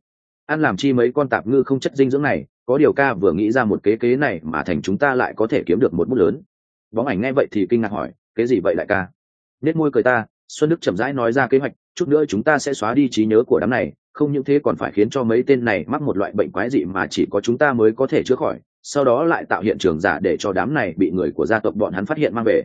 ăn làm chi mấy con tạp ngư không chất dinh dưỡng này có điều ca vừa nghĩ ra một kế kế này mà thành chúng ta lại có thể kiếm được một bút lớn. Bóng ảnh nghe vậy thì kinh ngạc hỏi cái gì vậy đại ca? Nết môi cười ta, xuân đức chậm rãi nói ra kế hoạch, chút nữa chúng ta sẽ xóa đi trí nhớ của đám này, không những thế còn phải khiến cho mấy tên này mắc một loại bệnh quái dị mà chỉ có chúng ta mới có thể chữa khỏi, sau đó lại tạo hiện trường giả để cho đám này bị người của gia tộc bọn hắn phát hiện mang về.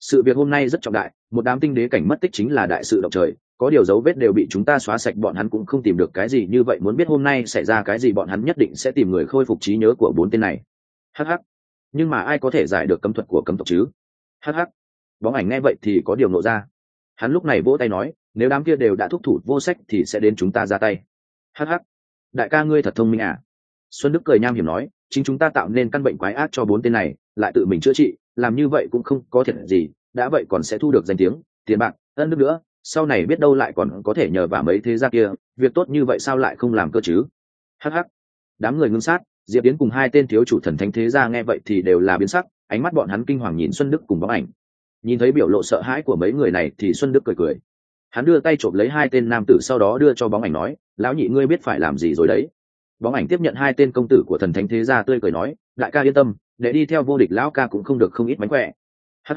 Sự việc hôm nay rất trọng đại, một đám tinh đế cảnh mất tích chính là đại sự động trời có điều dấu vết đều bị chúng ta xóa sạch, bọn hắn cũng không tìm được cái gì như vậy. Muốn biết hôm nay xảy ra cái gì, bọn hắn nhất định sẽ tìm người khôi phục trí nhớ của bốn tên này. Hh nhưng mà ai có thể giải được cấm thuật của cấm tộc chứ? Hh bóng ảnh nghe vậy thì có điều nộ ra. Hắn lúc này vỗ tay nói, nếu đám kia đều đã thúc thủ vô sách thì sẽ đến chúng ta ra tay. Hh đại ca ngươi thật thông minh à? Xuân đức cười nham hiểm nói, chính chúng ta tạo nên căn bệnh quái ác cho bốn tên này, lại tự mình chữa trị, làm như vậy cũng không có thiệt gì, đã vậy còn sẽ thu được danh tiếng, tiền bạc, ân đức nữa sau này biết đâu lại còn có thể nhờ vả mấy thế gia kia, việc tốt như vậy sao lại không làm cơ chứ? Hh đám người ngưng sát, diệp yến cùng hai tên thiếu chủ thần thánh thế gia nghe vậy thì đều là biến sắc, ánh mắt bọn hắn kinh hoàng nhìn xuân đức cùng bóng ảnh. Nhìn thấy biểu lộ sợ hãi của mấy người này thì xuân đức cười cười. Hắn đưa tay chộp lấy hai tên nam tử sau đó đưa cho bóng ảnh nói, lão nhị ngươi biết phải làm gì rồi đấy? Bóng ảnh tiếp nhận hai tên công tử của thần thánh thế gia tươi cười nói, đại ca yên tâm, để đi theo vô địch lão ca cũng không được không ít mánh khỏe. Hh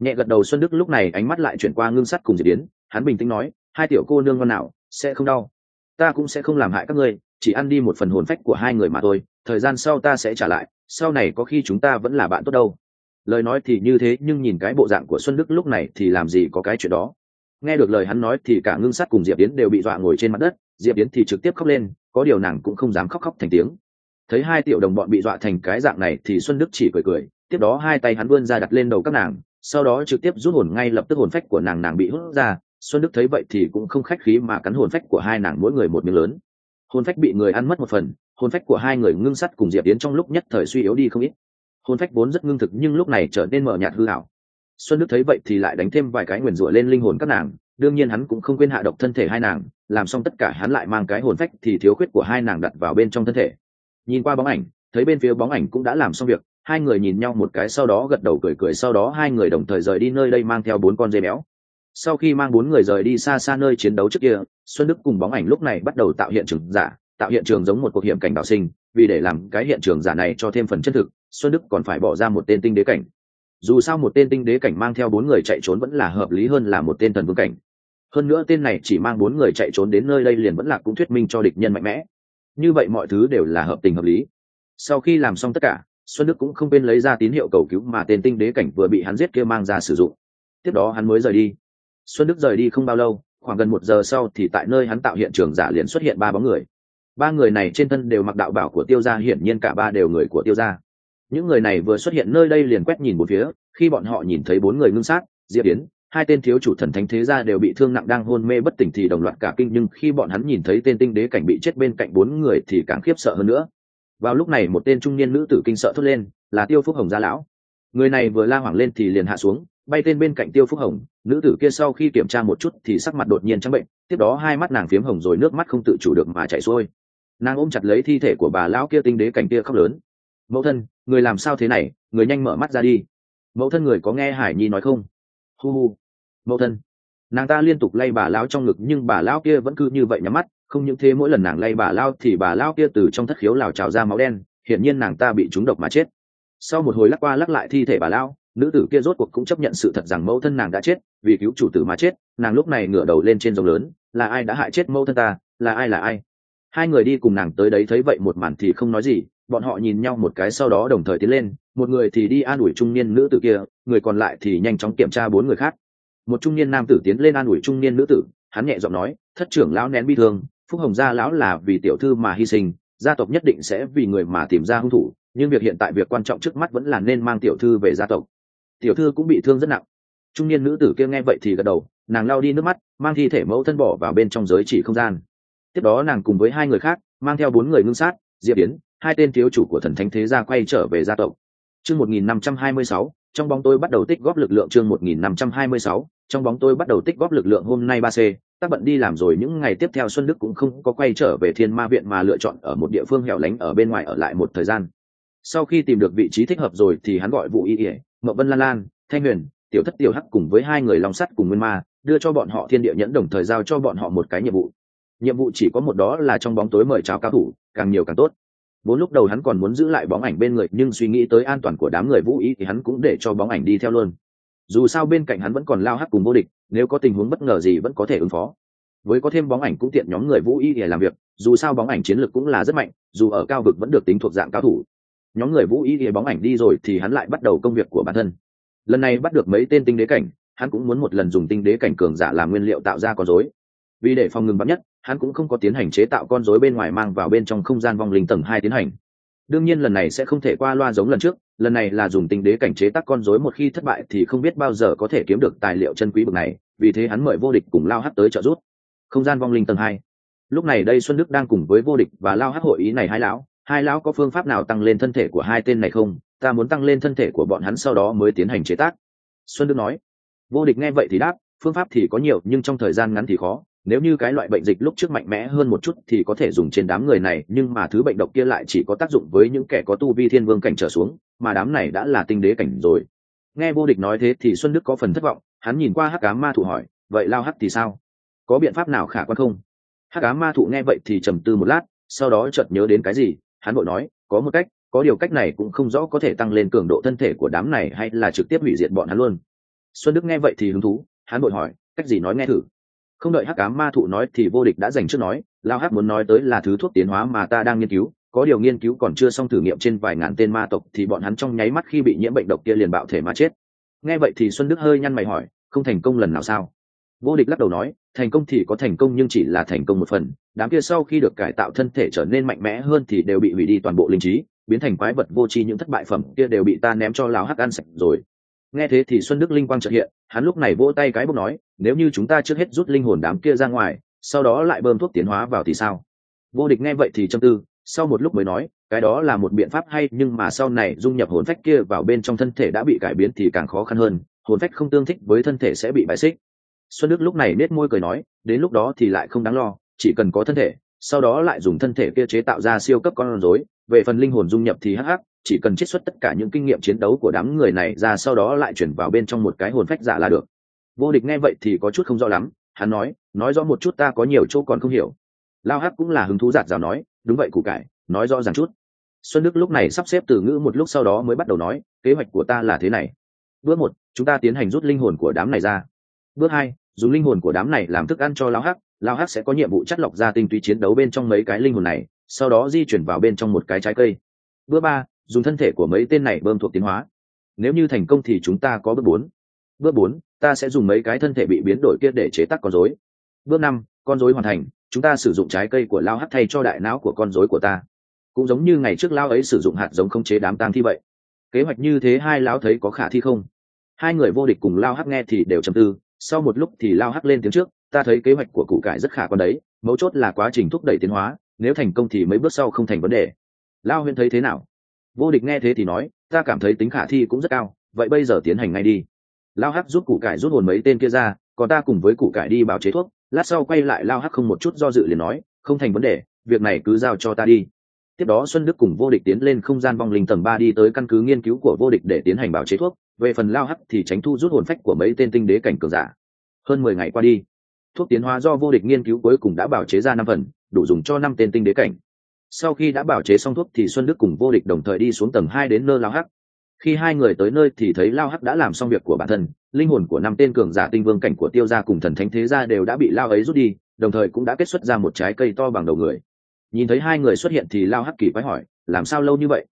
nhẹ gật đầu xuân đức lúc này ánh mắt lại chuyển qua ngưng sắt cùng diệp yến, hắn bình tĩnh nói, hai tiểu cô nương ngon nào, sẽ không đau. Ta cũng sẽ không làm hại các ngươi, chỉ ăn đi một phần hồn phách của hai người mà thôi, thời gian sau ta sẽ trả lại, sau này có khi chúng ta vẫn là bạn tốt đâu. Lời nói thì như thế, nhưng nhìn cái bộ dạng của xuân đức lúc này thì làm gì có cái chuyện đó. Nghe được lời hắn nói thì cả ngưng sắt cùng diệp yến đều bị dọa ngồi trên mặt đất, diệp yến thì trực tiếp khóc lên, có điều nàng cũng không dám khóc khóc thành tiếng. Thấy hai tiểu đồng bọn bị dọa thành cái dạng này thì xuân đức chỉ cười cười, tiếp đó hai tay hắn vươn ra đặt lên đầu các nàng sau đó trực tiếp rút hồn ngay lập tức hồn phách của nàng nàng bị hút ra. Xuân đức thấy vậy thì cũng không khách khí mà cắn hồn phách của hai nàng mỗi người một miếng lớn. Hồn phách bị người ăn mất một phần, hồn phách của hai người ngưng sắt cùng diệp yến trong lúc nhất thời suy yếu đi không ít. Hồn phách vốn rất ngưng thực nhưng lúc này trở nên mờ nhạt hư hảo xuân đức thấy vậy thì lại đánh thêm vài cái nguyền rủa lên linh hồn các nàng. Đương nhiên hắn cũng không quên hạ độc thân thể hai nàng. Làm xong tất cả hắn lại mang cái hồn phách thì thiếu khuyết của hai nàng đặt vào bên trong thân thể. Nhìn qua bóng ảnh thấy bên phía bóng ảnh cũng đã làm xong việc, hai người nhìn nhau một cái sau đó gật đầu cười cười, sau đó hai người đồng thời rời đi nơi đây mang theo bốn con dê béo. Sau khi mang bốn người rời đi xa xa nơi chiến đấu trước kia, xuân đức cùng bóng ảnh lúc này bắt đầu tạo hiện trường giả, tạo hiện trường giống một cuộc hiểm cảnh bảo sinh, vì để làm cái hiện trường giả này cho thêm phần chân thực, xuân đức còn phải bỏ ra một tên tinh đế cảnh. Dù sao một tên tinh đế cảnh mang theo bốn người chạy trốn vẫn là hợp lý hơn là một tên thần vương cảnh. Hơn nữa tên này chỉ mang bốn người chạy trốn đến nơi đây liền vẫn là cũng thuyết minh cho địch nhân mạnh mẽ. Như vậy mọi thứ đều là hợp tình hợp lý sau khi làm xong tất cả, xuân đức cũng không quên lấy ra tín hiệu cầu cứu mà tên tinh đế cảnh vừa bị hắn giết kia mang ra sử dụng. Tiếp đó hắn mới rời đi. Xuân đức rời đi không bao lâu, khoảng gần một giờ sau thì tại nơi hắn tạo hiện trường giả liền xuất hiện ba bóng người. Ba người này trên thân đều mặc đạo bảo của tiêu gia, hiển nhiên cả ba đều người của tiêu gia. Những người này vừa xuất hiện nơi đây liền quét nhìn một phía, khi bọn họ nhìn thấy bốn người ngưng sát, diệp yến, hai tên thiếu chủ thần thánh thế gia đều bị thương nặng đang hôn mê bất tỉnh thì đồng loạt cả kinh, nhưng khi bọn hắn nhìn thấy tên tinh đế cảnh bị chết bên cạnh bốn người thì càng khiếp sợ hơn nữa vào lúc này một tên trung niên nữ tử kinh sợ thốt lên, là tiêu phúc hồng gia lão. Người này vừa la hoảng lên thì liền hạ xuống, bay tên bên cạnh tiêu phúc hồng. Nữ tử kia sau khi kiểm tra một chút thì sắc mặt đột nhiên trắng bệnh, tiếp đó hai mắt nàng phiếm hồng rồi nước mắt không tự chủ được mà chảy xuôi. Nàng ôm chặt lấy thi thể của bà lão kia tinh đế cảnh kia khóc lớn. Mẫu thân, người làm sao thế này? Người nhanh mở mắt ra đi. Mẫu thân người có nghe hải nhi nói không? Hu hu. Mẫu thân. Nàng ta liên tục lay bà lão trong ngực nhưng bà lão kia vẫn cứ như vậy nhắm mắt không những thế mỗi lần nàng lay bà lao thì bà lao kia từ trong thất khiếu lào trào ra máu đen, hiển nhiên nàng ta bị trúng độc mà chết. Sau một hồi lắc qua lắc lại thi thể bà lao, nữ tử kia rốt cuộc cũng chấp nhận sự thật rằng mẫu thân nàng đã chết, vì cứu chủ tử mà chết, nàng lúc này ngửa đầu lên trên rồng lớn, là ai đã hại chết mẫu thân ta, là ai là ai? Hai người đi cùng nàng tới đấy thấy vậy một màn thì không nói gì, bọn họ nhìn nhau một cái sau đó đồng thời tiến lên, một người thì đi an ủi trung niên nữ tử kia, người còn lại thì nhanh chóng kiểm tra bốn người khác. Một trung niên nam tử tiến lên an ủi trung niên nữ tử, hắn nhẹ giọng nói, thất trưởng lão nén bi thương phúc hồng gia lão là vì tiểu thư mà hy sinh, gia tộc nhất định sẽ vì người mà tìm ra hung thủ, nhưng việc hiện tại việc quan trọng trước mắt vẫn là nên mang tiểu thư về gia tộc. Tiểu thư cũng bị thương rất nặng. Trung niên nữ tử kia nghe vậy thì gật đầu, nàng lao đi nước mắt, mang thi thể mẫu thân bỏ vào bên trong giới chỉ không gian. Tiếp đó nàng cùng với hai người khác, mang theo bốn người ngưng sát, diệp yến, hai tên thiếu chủ của thần thánh thế gia quay trở về gia tộc. Chương một nghìn năm trăm hai mươi sáu, trong bóng tôi bắt đầu tích góp lực lượng chương một nghìn năm trăm hai mươi sáu, trong bóng tôi bắt đầu tích góp lực lượng hôm nay ba c tác bận đi làm rồi, những ngày tiếp theo xuân đức cũng không có quay trở về thiên ma viện mà lựa chọn ở một địa phương hẻo lánh ở bên ngoài ở lại một thời gian. Sau khi tìm được vị trí thích hợp rồi thì hắn gọi vụ y ỉa mậu vân lan lan, thanh huyền, tiểu thất tiểu hắc cùng với hai người long sắt cùng nguyên ma, đưa cho bọn họ thiên địa nhẫn đồng thời giao cho bọn họ một cái nhiệm vụ. Nhiệm vụ chỉ có một đó là trong bóng tối mời chào cao thủ, càng nhiều càng tốt. Bốn lúc đầu hắn còn muốn giữ lại bóng ảnh bên người, nhưng suy nghĩ tới an toàn của đám người vũ ý thì hắn cũng để cho bóng ảnh đi theo luôn dù sao bên cạnh hắn vẫn còn lao hắc cùng vô địch, nếu có tình huống bất ngờ gì vẫn có thể ứng phó. Với có thêm bóng ảnh cũng tiện nhóm người vũ y để làm việc, dù sao bóng ảnh chiến lược cũng là rất mạnh, dù ở cao vực vẫn được tính thuộc dạng cao thủ. Nhóm người vũ y để bóng ảnh đi rồi thì hắn lại bắt đầu công việc của bản thân. Lần này bắt được mấy tên tinh đế cảnh, hắn cũng muốn một lần dùng tinh đế cảnh cường giả làm nguyên liệu tạo ra con dối vì để phòng ngừng bắn nhất, hắn cũng không có tiến hành chế tạo con dối bên ngoài mang vào bên trong không gian vong linh tầng hai tiến hành. Đương nhiên lần này sẽ không thể qua loa giống lần trước lần này là dùng tinh đế cảnh chế tác con rối một khi thất bại thì không biết bao giờ có thể kiếm được tài liệu chân quý bậc này, vì thế hắn mời vô địch cùng lao hát tới trợ giúp. Không gian vong linh tầng hai. Lúc này đây xuân đức đang cùng với vô địch và lao hát hội ý này hai lão. Hai lão có phương pháp nào tăng lên thân thể của hai tên này không? Ta muốn tăng lên thân thể của bọn hắn sau đó mới tiến hành chế tác. Xuân đức nói. Vô địch nghe vậy thì đáp, phương pháp thì có nhiều, nhưng trong thời gian ngắn thì khó nếu như cái loại bệnh dịch lúc trước mạnh mẽ hơn một chút thì có thể dùng trên đám người này, nhưng mà thứ bệnh độc kia lại chỉ có tác dụng với những kẻ có tu vi thiên vương cảnh trở xuống, mà đám này đã là tinh đế cảnh rồi. Nghe vô địch nói thế thì xuân đức có phần thất vọng, hắn nhìn qua hắc cá ma thụ hỏi, vậy lao hắc thì sao? Có biện pháp nào khả quan không? Hắc cá ma thụ nghe vậy thì trầm tư một lát, sau đó chợt nhớ đến cái gì, hắn vội nói, có một cách, có điều cách này cũng không rõ có thể tăng lên cường độ thân thể của đám này hay là trực tiếp hủy diệt bọn hắn luôn. Xuân đức nghe vậy thì hứng thú, hắn vội hỏi, cách gì nói nghe thử? Không đợi hắc ám ma thụ nói thì vô địch đã dành trước nói, lao hắc muốn nói tới là thứ thuốc tiến hóa mà ta đang nghiên cứu, có điều nghiên cứu còn chưa xong thử nghiệm trên vài ngàn tên ma tộc thì bọn hắn trong nháy mắt khi bị nhiễm bệnh độc kia liền bạo thể mà chết. Nghe vậy thì xuân đức hơi nhăn mày hỏi, không thành công lần nào sao? Vô địch lắc đầu nói, thành công thì có thành công nhưng chỉ là thành công một phần, đám kia sau khi được cải tạo thân thể trở nên mạnh mẽ hơn thì đều bị hủy đi toàn bộ linh trí, biến thành quái vật vô tri những thất bại phẩm kia đều bị ta ném cho lão hắc ăn sạch rồi. Nghe thế thì xuân đức linh quang trợ hiện hắn lúc này vỗ tay cái bốc nói, nếu như chúng ta trước hết rút linh hồn đám kia ra ngoài, sau đó lại bơm thuốc tiến hóa vào thì sao? Vô địch nghe vậy thì châm tư, sau một lúc mới nói, cái đó là một biện pháp hay, nhưng mà sau này dung nhập hồn phách kia vào bên trong thân thể đã bị cải biến thì càng khó khăn hơn, hồn phách không tương thích với thân thể sẽ bị bại xích. Xuân đức lúc này nết môi cười nói, đến lúc đó thì lại không đáng lo, chỉ cần có thân thể, sau đó lại dùng thân thể kia chế tạo ra siêu cấp con rối, về phần linh hồn dung nhập thì hắc hắc chỉ cần chiết xuất tất cả những kinh nghiệm chiến đấu của đám người này ra sau đó lại chuyển vào bên trong một cái hồn phách giả là được. Vô địch nghe vậy thì có chút không rõ lắm, hắn nói nói rõ một chút ta có nhiều chỗ còn không hiểu. Lao hắc cũng là hứng thú giạt rào nói, đúng vậy, củ cải, nói rõ ràng chút. Xuân đức lúc này sắp xếp từ ngữ một lúc sau đó mới bắt đầu nói, kế hoạch của ta là thế này. Bước một, chúng ta tiến hành rút linh hồn của đám này ra. Bước hai, dùng linh hồn của đám này làm thức ăn cho lao hắc. Lao hắc sẽ có nhiệm vụ chắt lọc ra tinh túy chiến đấu bên trong mấy cái linh hồn này, sau đó di chuyển vào bên trong một cái trái cây. Bước ba dùng thân thể của mấy tên này bơm thuộc tiến hóa. Nếu như thành công thì chúng ta có bước bốn. Bước bốn, ta sẽ dùng mấy cái thân thể bị biến đổi kia để chế tác con dối bước năm, con dối hoàn thành, chúng ta sử dụng trái cây của lao hắt thay cho đại não của con dối của ta. Cũng giống như ngày trước lao ấy sử dụng hạt giống không chế đám tang thi vậy. Kế hoạch như thế hai lão thấy có khả thi không? Hai người vô địch cùng lao hắc nghe thì đều trầm tư, sau một lúc thì lao hắc lên tiếng trước, ta thấy kế hoạch của cụ cải rất khả quan đấy, mấu chốt là quá trình thúc đẩy tiến hóa, nếu thành công thì mấy bước sau không thành vấn đề. Lao huyên thấy thế nào? Vô địch nghe thế thì nói, ta cảm thấy tính khả thi cũng rất cao, vậy bây giờ tiến hành ngay đi. Lao hắc giúp củ cải rút hồn mấy tên kia ra, còn ta cùng với củ cải đi báo chế thuốc, lát sau quay lại lao hắc không một chút do dự liền nói, không thành vấn đề, việc này cứ giao cho ta đi. Tiếp đó xuân đức cùng vô địch tiến lên không gian vong linh tầng ba đi tới căn cứ nghiên cứu của vô địch để tiến hành bào chế thuốc, về phần lao hắc thì tránh thu rút hồn phách của mấy tên tinh đế cảnh cường giả. Hơn mười ngày qua đi, thuốc tiến hóa do vô địch nghiên cứu cuối cùng đã bảo chế ra năm phần, đủ dùng cho năm tên tinh đế cảnh sau khi đã bảo chế xong thuốc thì xuân đức cùng vô địch đồng thời đi xuống tầng hai đến nơi lao hắc. Khi hai người tới nơi thì thấy lao hắc đã làm xong việc của bản thân, linh hồn của năm tên cường giả tinh vương cảnh của tiêu gia cùng thần thánh thế gia đều đã bị lao ấy rút đi, đồng thời cũng đã kết xuất ra một trái cây to bằng đầu người. Nhìn thấy hai người xuất hiện thì lao hắc kỳ quái hỏi, làm sao lâu như vậy?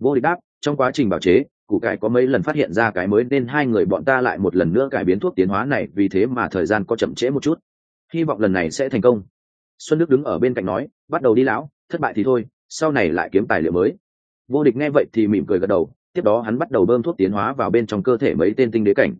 Vô địch đáp, trong quá trình bảo chế cụ cải có mấy lần phát hiện ra cái mới nên hai người bọn ta lại một lần nữa cải biến thuốc tiến hóa này, vì thế mà thời gian có chậm trễ một chút. Hy vọng lần này sẽ thành công. Xuân đức đứng ở bên cạnh nói, bắt đầu đi lão thất bại thì thôi, sau này lại kiếm tài liệu mới. Vô địch nghe vậy thì mỉm cười gật đầu, tiếp đó hắn bắt đầu bơm thuốc tiến hóa vào bên trong cơ thể mấy tên tinh đế cảnh.